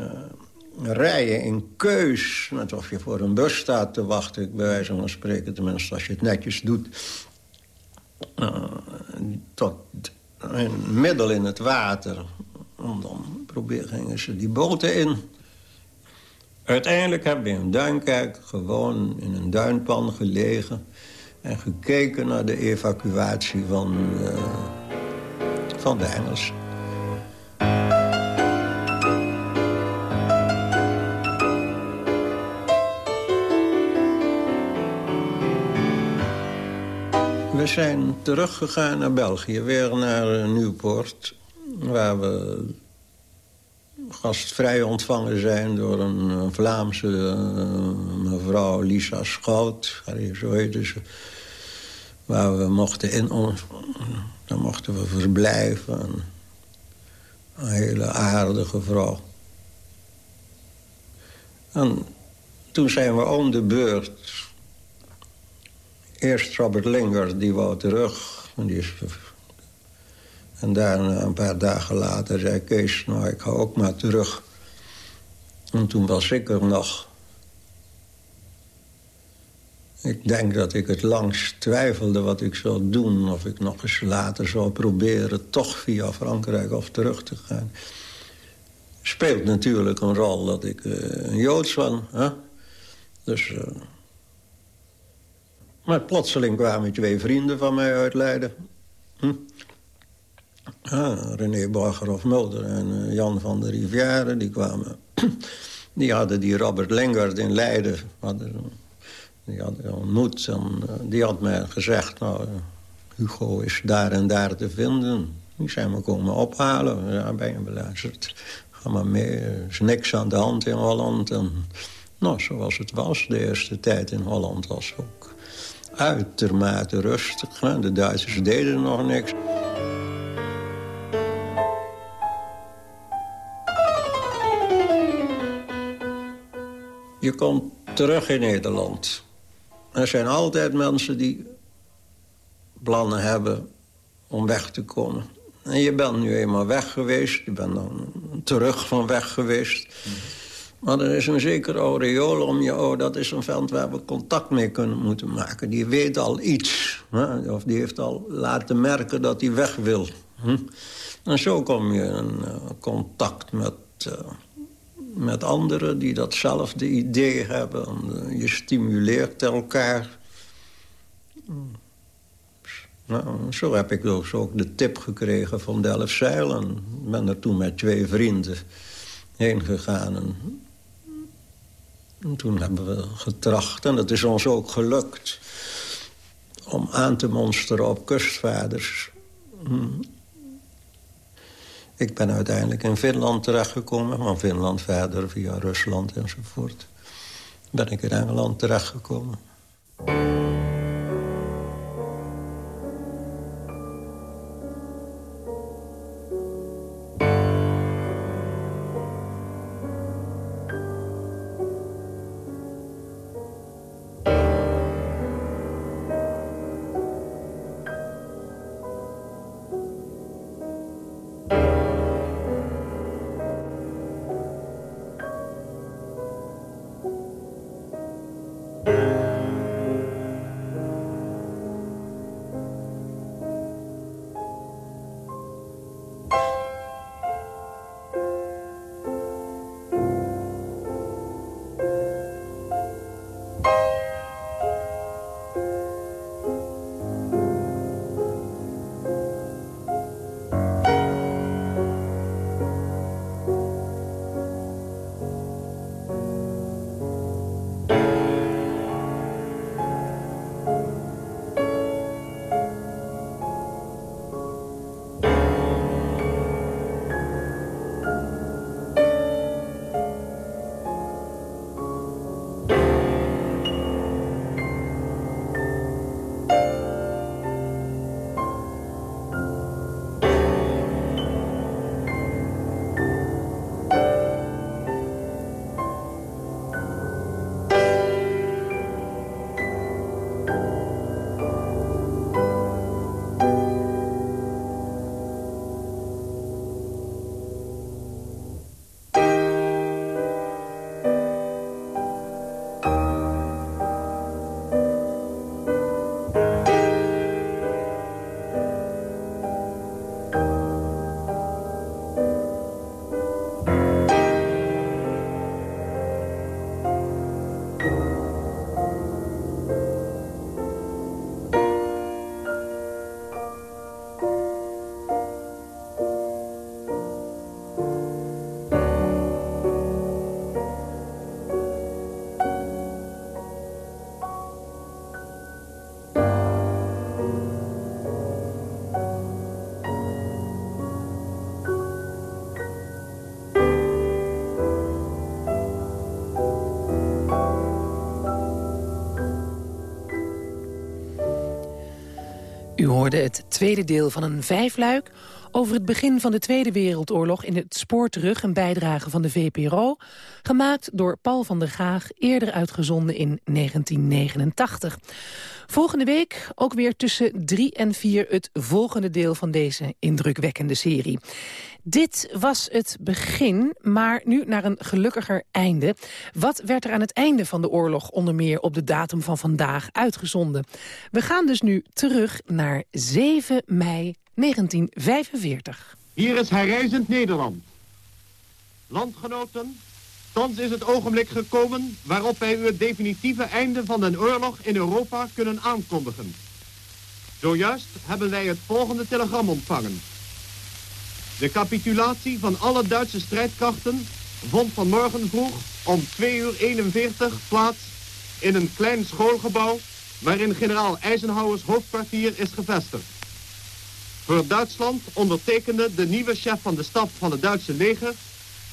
Q: uh, rijen, in keus. Net of je voor een bus staat te wachten. Bij wijze van spreken, tenminste als je het netjes doet. Uh, tot een middel in het water. En dan probeer, gingen ze die boten in. Uiteindelijk hebben we in Duinkerk gewoon in een duinpan gelegen... en gekeken naar de evacuatie van, uh, van de Engelsen. we zijn teruggegaan naar België, weer naar uh, Nieuwpoort... waar we gastvrij ontvangen zijn door een, Vlaamse uh, mevrouw Lisa Schout. Zo heette ze. Waar we mochten in... Dan mochten we verblijven. Een hele aardige vrouw. En toen zijn we om de beurt Eerst Robert Linger, die wou terug. En, die is... en daarna, een paar dagen later, zei Kees... nou, ik ga ook maar terug. En toen was ik er nog. Ik denk dat ik het langst twijfelde wat ik zou doen... of ik nog eens later zou proberen toch via Frankrijk of terug te gaan. Speelt natuurlijk een rol dat ik uh, een Joods was. Dus... Uh, maar plotseling kwamen twee vrienden van mij uit Leiden. Hm? Ah, René of Mulder en uh, Jan van der Rivière, die kwamen. die hadden die Robert Lengard in Leiden hadden, die hadden ontmoet. En uh, die had mij gezegd, nou, Hugo is daar en daar te vinden. Die zijn me komen ophalen. Ja, ben je beluisterd. Ga maar mee, er is niks aan de hand in Holland. En, nou, zoals het was, de eerste tijd in Holland was ook uitermate rustig. De Duitsers deden nog niks. Je komt terug in Nederland. Er zijn altijd mensen die plannen hebben om weg te komen. En je bent nu eenmaal weg geweest. Je bent dan terug van weg geweest. Maar er is een zeker aureool om je... oh, dat is een vent waar we contact mee kunnen moeten maken. Die weet al iets. Hè? Of die heeft al laten merken dat hij weg wil. En zo kom je in uh, contact met, uh, met anderen die datzelfde idee hebben. Je stimuleert elkaar. Nou, zo heb ik dus ook de tip gekregen van Delfzijl. En ben er toen met twee vrienden heen gegaan. En, en toen hebben we getracht, en dat is ons ook gelukt... om aan te monsteren op kustvaders. Ik ben uiteindelijk in Finland terechtgekomen. Van Finland verder via Rusland enzovoort. Ben ik in Engeland terechtgekomen.
D: U hoorde het tweede deel van een vijfluik over het begin van de Tweede Wereldoorlog in het Spoor terug, een bijdrage van de VPRO, gemaakt door Paul van der Gaag, eerder uitgezonden in 1989. Volgende week ook weer tussen drie en vier het volgende deel van deze indrukwekkende serie. Dit was het begin, maar nu naar een gelukkiger einde. Wat werd er aan het einde van de oorlog onder meer op de datum van vandaag uitgezonden? We gaan dus nu terug naar 7 mei 1945.
R: Hier is herreizend Nederland. Landgenoten, thans is het ogenblik gekomen waarop wij u het definitieve einde van de oorlog in Europa kunnen aankondigen. Zojuist hebben wij het volgende telegram ontvangen. De capitulatie van alle Duitse strijdkrachten vond vanmorgen vroeg om 2 uur 41 plaats in een klein schoolgebouw waarin generaal Eisenhowers hoofdkwartier is gevestigd. Voor Duitsland ondertekende de nieuwe chef van de staf van het Duitse leger,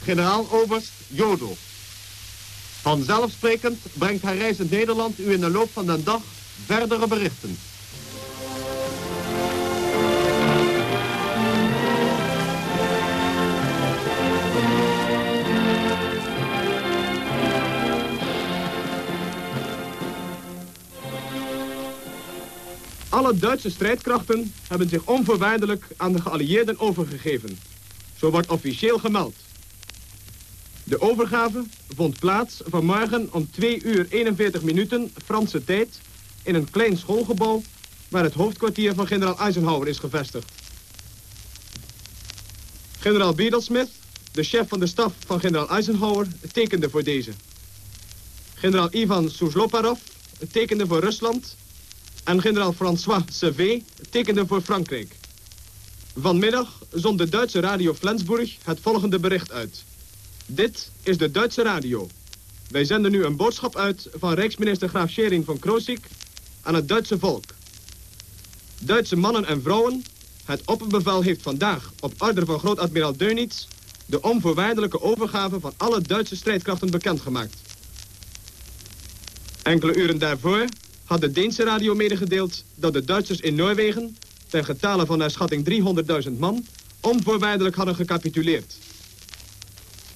R: generaal-oberst Jodl. Vanzelfsprekend brengt hij reizend Nederland u in de loop van de dag
S: verdere berichten. Alle Duitse strijdkrachten hebben zich onvoorwaardelijk aan de geallieerden overgegeven. Zo wordt officieel gemeld. De overgave vond plaats vanmorgen om 2 uur 41 minuten Franse tijd... in een klein schoolgebouw waar het hoofdkwartier van generaal Eisenhower is gevestigd. Generaal Biedelsmith, de chef van de staf van generaal Eisenhower, tekende voor deze. Generaal Ivan Soesloparov tekende voor Rusland en generaal François Sevé tekende voor Frankrijk. Vanmiddag zond de Duitse radio Flensburg het volgende bericht uit. Dit is de Duitse radio. Wij zenden nu een boodschap uit van Rijksminister Graaf Schering van Kroosik aan het Duitse volk. Duitse mannen en vrouwen, het opperbevel heeft vandaag op order van groot-admiraal Dönitz de onvoorwaardelijke overgave van alle Duitse strijdkrachten bekendgemaakt. Enkele uren daarvoor had de Deense radio medegedeeld dat de Duitsers in Noorwegen, ten getale van naar schatting 300.000 man, onvoorwaardelijk hadden gecapituleerd.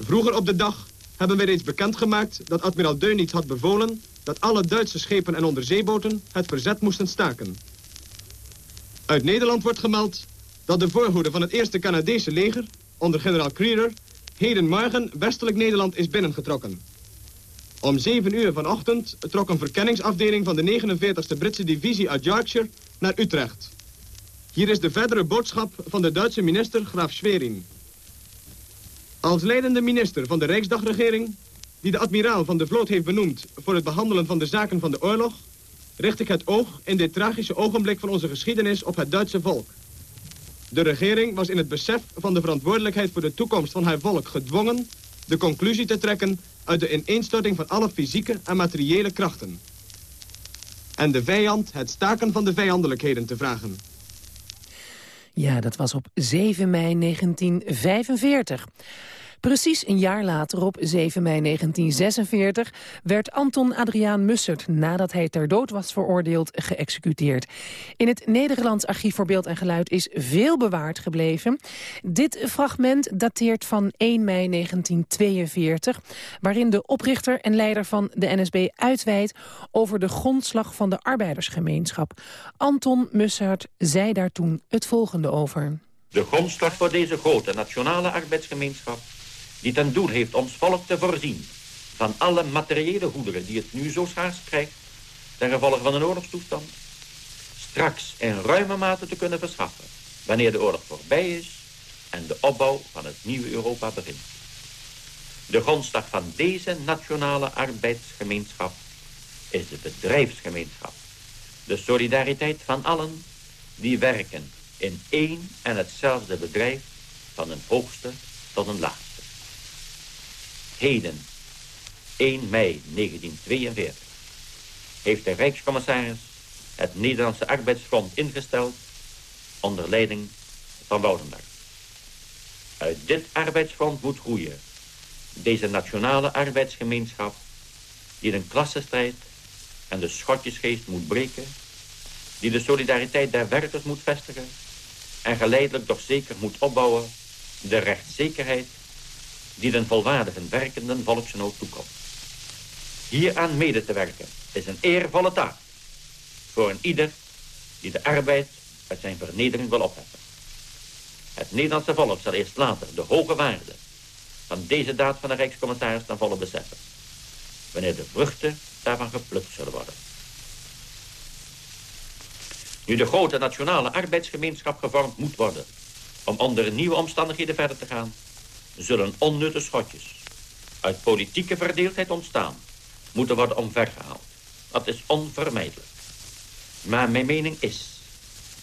S: Vroeger op de dag hebben we reeds bekendgemaakt dat admiraal Dönitz had bevolen dat alle Duitse schepen en onderzeeboten het verzet moesten staken. Uit Nederland wordt gemeld dat de voorhoede van het eerste Canadese leger, onder generaal Creeder, heden morgen westelijk Nederland is binnengetrokken. Om 7 uur vanochtend trok een verkenningsafdeling van de 49e Britse divisie uit Yorkshire naar Utrecht. Hier is de verdere boodschap van de Duitse minister Graaf Schwerin. Als leidende minister van de Rijksdagregering, die de admiraal van de vloot heeft benoemd voor het behandelen van de zaken van de oorlog, richt ik het oog in dit tragische ogenblik van onze geschiedenis op het Duitse volk. De regering was in het besef van de verantwoordelijkheid voor de toekomst van haar volk gedwongen de conclusie te trekken uit de ineenstorting van alle fysieke en materiële krachten. En de vijand het staken van de vijandelijkheden te vragen.
D: Ja, dat was op 7 mei 1945. Precies een jaar later, op 7 mei 1946, werd Anton Adriaan Mussert, nadat hij ter dood was veroordeeld, geëxecuteerd. In het Nederlands Archief voor Beeld en Geluid is veel bewaard gebleven. Dit fragment dateert van 1 mei 1942, waarin de oprichter en leider van de NSB uitweidt over de grondslag van de arbeidersgemeenschap. Anton Mussert zei daar toen het volgende over.
T: De grondslag voor deze grote nationale arbeidsgemeenschap die ten doel heeft ons volk te voorzien van alle materiële goederen die het nu zo schaars krijgt, ten gevolge van een oorlogstoestand, straks in ruime mate te kunnen verschaffen, wanneer de oorlog voorbij is en de opbouw van het nieuwe Europa begint. De grondslag van deze nationale arbeidsgemeenschap is de bedrijfsgemeenschap. De solidariteit van allen die werken in één en hetzelfde bedrijf van een hoogste tot een laagste. Heden, 1 mei 1942, heeft de Rijkscommissaris het Nederlandse Arbeidsfront ingesteld onder leiding van Woudenberg. Uit dit arbeidsfront moet groeien deze nationale arbeidsgemeenschap die de klassenstrijd en de schotjesgeest moet breken, die de solidariteit der werkers moet vestigen en geleidelijk doch zeker moet opbouwen de rechtszekerheid die den volwaardigen werkenden volksgenoot toekomt. Hieraan mede te werken is een eervolle taak voor een ieder die de arbeid uit zijn vernedering wil opheffen. Het Nederlandse volk zal eerst later de hoge waarde van deze daad van de Rijkscommissaris ten volle beseffen, wanneer de vruchten daarvan geplukt zullen worden. Nu de grote nationale arbeidsgemeenschap gevormd moet worden om onder nieuwe omstandigheden verder te gaan, zullen onnutte schotjes uit politieke verdeeldheid ontstaan, moeten worden omvergehaald. Dat is onvermijdelijk. Maar mijn mening is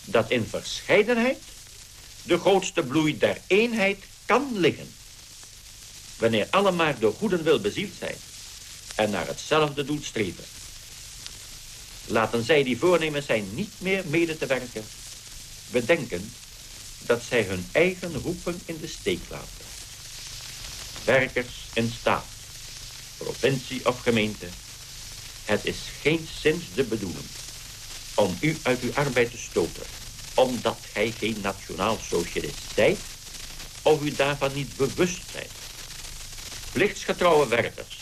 T: dat in verscheidenheid de grootste bloei der eenheid kan liggen. Wanneer alle maar door goeden wil bezield zijn en naar hetzelfde doel streven. Laten zij die voornemens zijn niet meer mede te werken, bedenken dat zij hun eigen roepen in de steek laten werkers in staat, provincie of gemeente. Het is geen sinds de bedoeling om u uit uw arbeid te stoten... omdat gij geen nationaal socialist zijt... of u daarvan niet bewust zijt. Plichtsgetrouwe werkers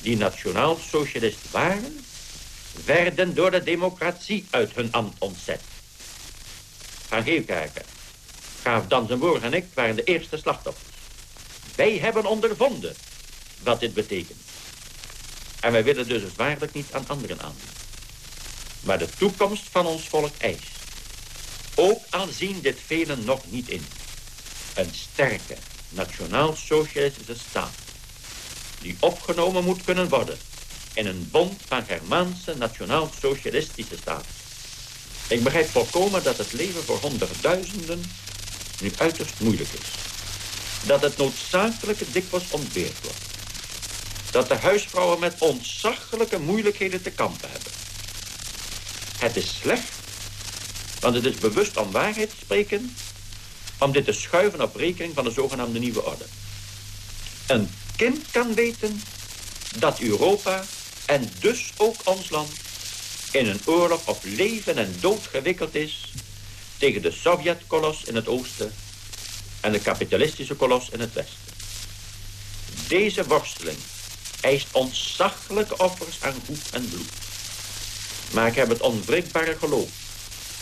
T: die nationaal socialist waren... werden door de democratie uit hun ambt ontzet. Van Geelkerken, Graaf Dansenburg en ik waren de eerste slachtoffers. Wij hebben ondervonden wat dit betekent. En wij willen dus het waarlijk niet aan anderen aandoen. Maar de toekomst van ons volk eist. Ook al zien dit velen nog niet in. Een sterke, nationaal-socialistische staat. Die opgenomen moet kunnen worden in een bond van Germaanse nationaal-socialistische staten. Ik begrijp volkomen dat het leven voor honderdduizenden nu uiterst moeilijk is. Dat het noodzakelijke dikwijls ontbeerd wordt. Dat de huisvrouwen met ontzaglijke moeilijkheden te kampen hebben. Het is slecht, want het is bewust om waarheid te spreken... om dit te schuiven op rekening van de zogenaamde nieuwe orde. Een kind kan weten dat Europa en dus ook ons land... in een oorlog op leven en dood gewikkeld is... tegen de Sovjet-kolos in het oosten... en de kapitalistische kolos in het westen. Deze worsteling eist ontzaglijke offers aan goed en bloed. Maar ik heb het onwrikbare geloof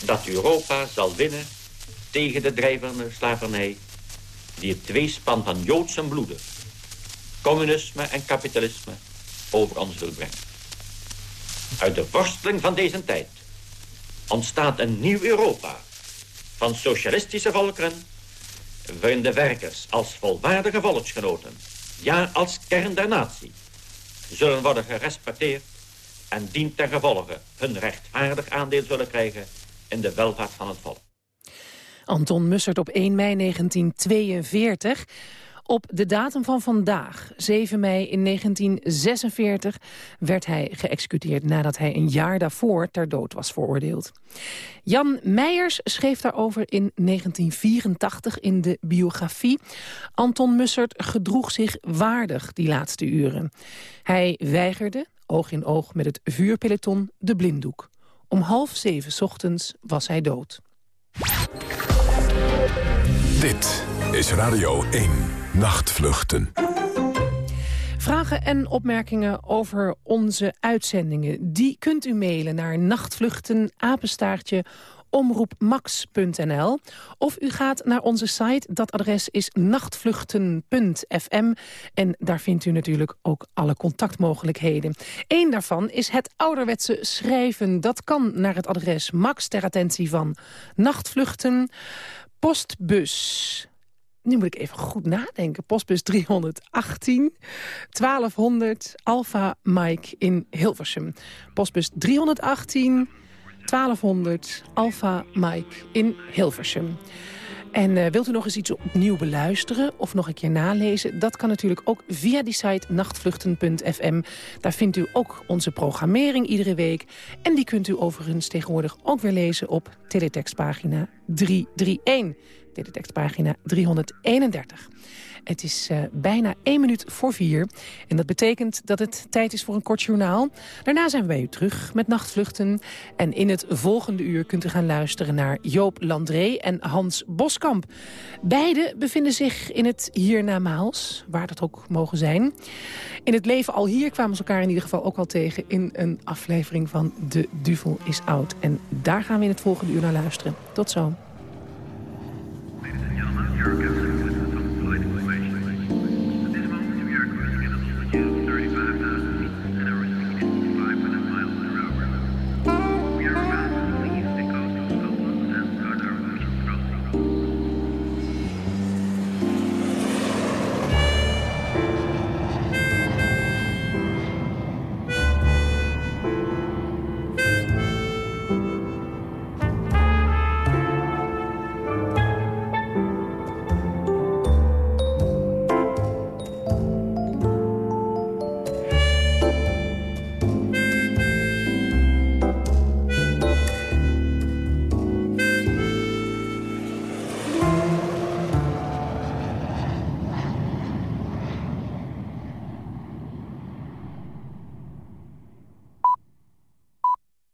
T: dat Europa zal winnen tegen de drijvende slavernij die het tweespan van Joodse bloeden, communisme en kapitalisme over ons wil brengen. Uit de worsteling van deze tijd ontstaat een nieuw Europa van socialistische volkeren waarin de werkers als volwaardige volksgenoten, ja als kern der natie, zullen worden gerespecteerd en dient ten gevolge hun rechtvaardig aandeel zullen krijgen in de welvaart van het volk.
D: Anton Mussert op 1 mei 1942. Op de datum van vandaag, 7 mei in 1946, werd hij geëxecuteerd nadat hij een jaar daarvoor ter dood was veroordeeld. Jan Meijers schreef daarover in 1984 in de biografie. Anton Mussert gedroeg zich waardig die laatste uren. Hij weigerde, oog in oog met het vuurpeloton, de blinddoek. Om half zeven ochtends was hij dood.
B: Dit is Radio 1, Nachtvluchten.
D: Vragen en opmerkingen over onze uitzendingen... die kunt u mailen naar nachtvluchten, omroepmax.nl. Of u gaat naar onze site, dat adres is nachtvluchten.fm. En daar vindt u natuurlijk ook alle contactmogelijkheden. Eén daarvan is het ouderwetse schrijven. Dat kan naar het adres Max ter attentie van Nachtvluchten. Postbus nu moet ik even goed nadenken. Postbus 318, 1200 Alpha Mike in Hilversum. Postbus 318, 1200 Alpha Mike in Hilversum. En uh, wilt u nog eens iets opnieuw beluisteren of nog een keer nalezen? Dat kan natuurlijk ook via die site nachtvluchten.fm. Daar vindt u ook onze programmering iedere week. En die kunt u overigens tegenwoordig ook weer lezen op teletextpagina 331 tekstpagina 331. Het is uh, bijna één minuut voor vier. En dat betekent dat het tijd is voor een kort journaal. Daarna zijn we bij u terug met nachtvluchten. En in het volgende uur kunt u gaan luisteren naar Joop Landré en Hans Boskamp. Beiden bevinden zich in het hiernamaals, waar dat ook mogen zijn. In het leven al hier kwamen ze elkaar in ieder geval ook al tegen... in een aflevering van De Duvel is Oud. En daar gaan we in het volgende uur naar luisteren. Tot zo. Gergen.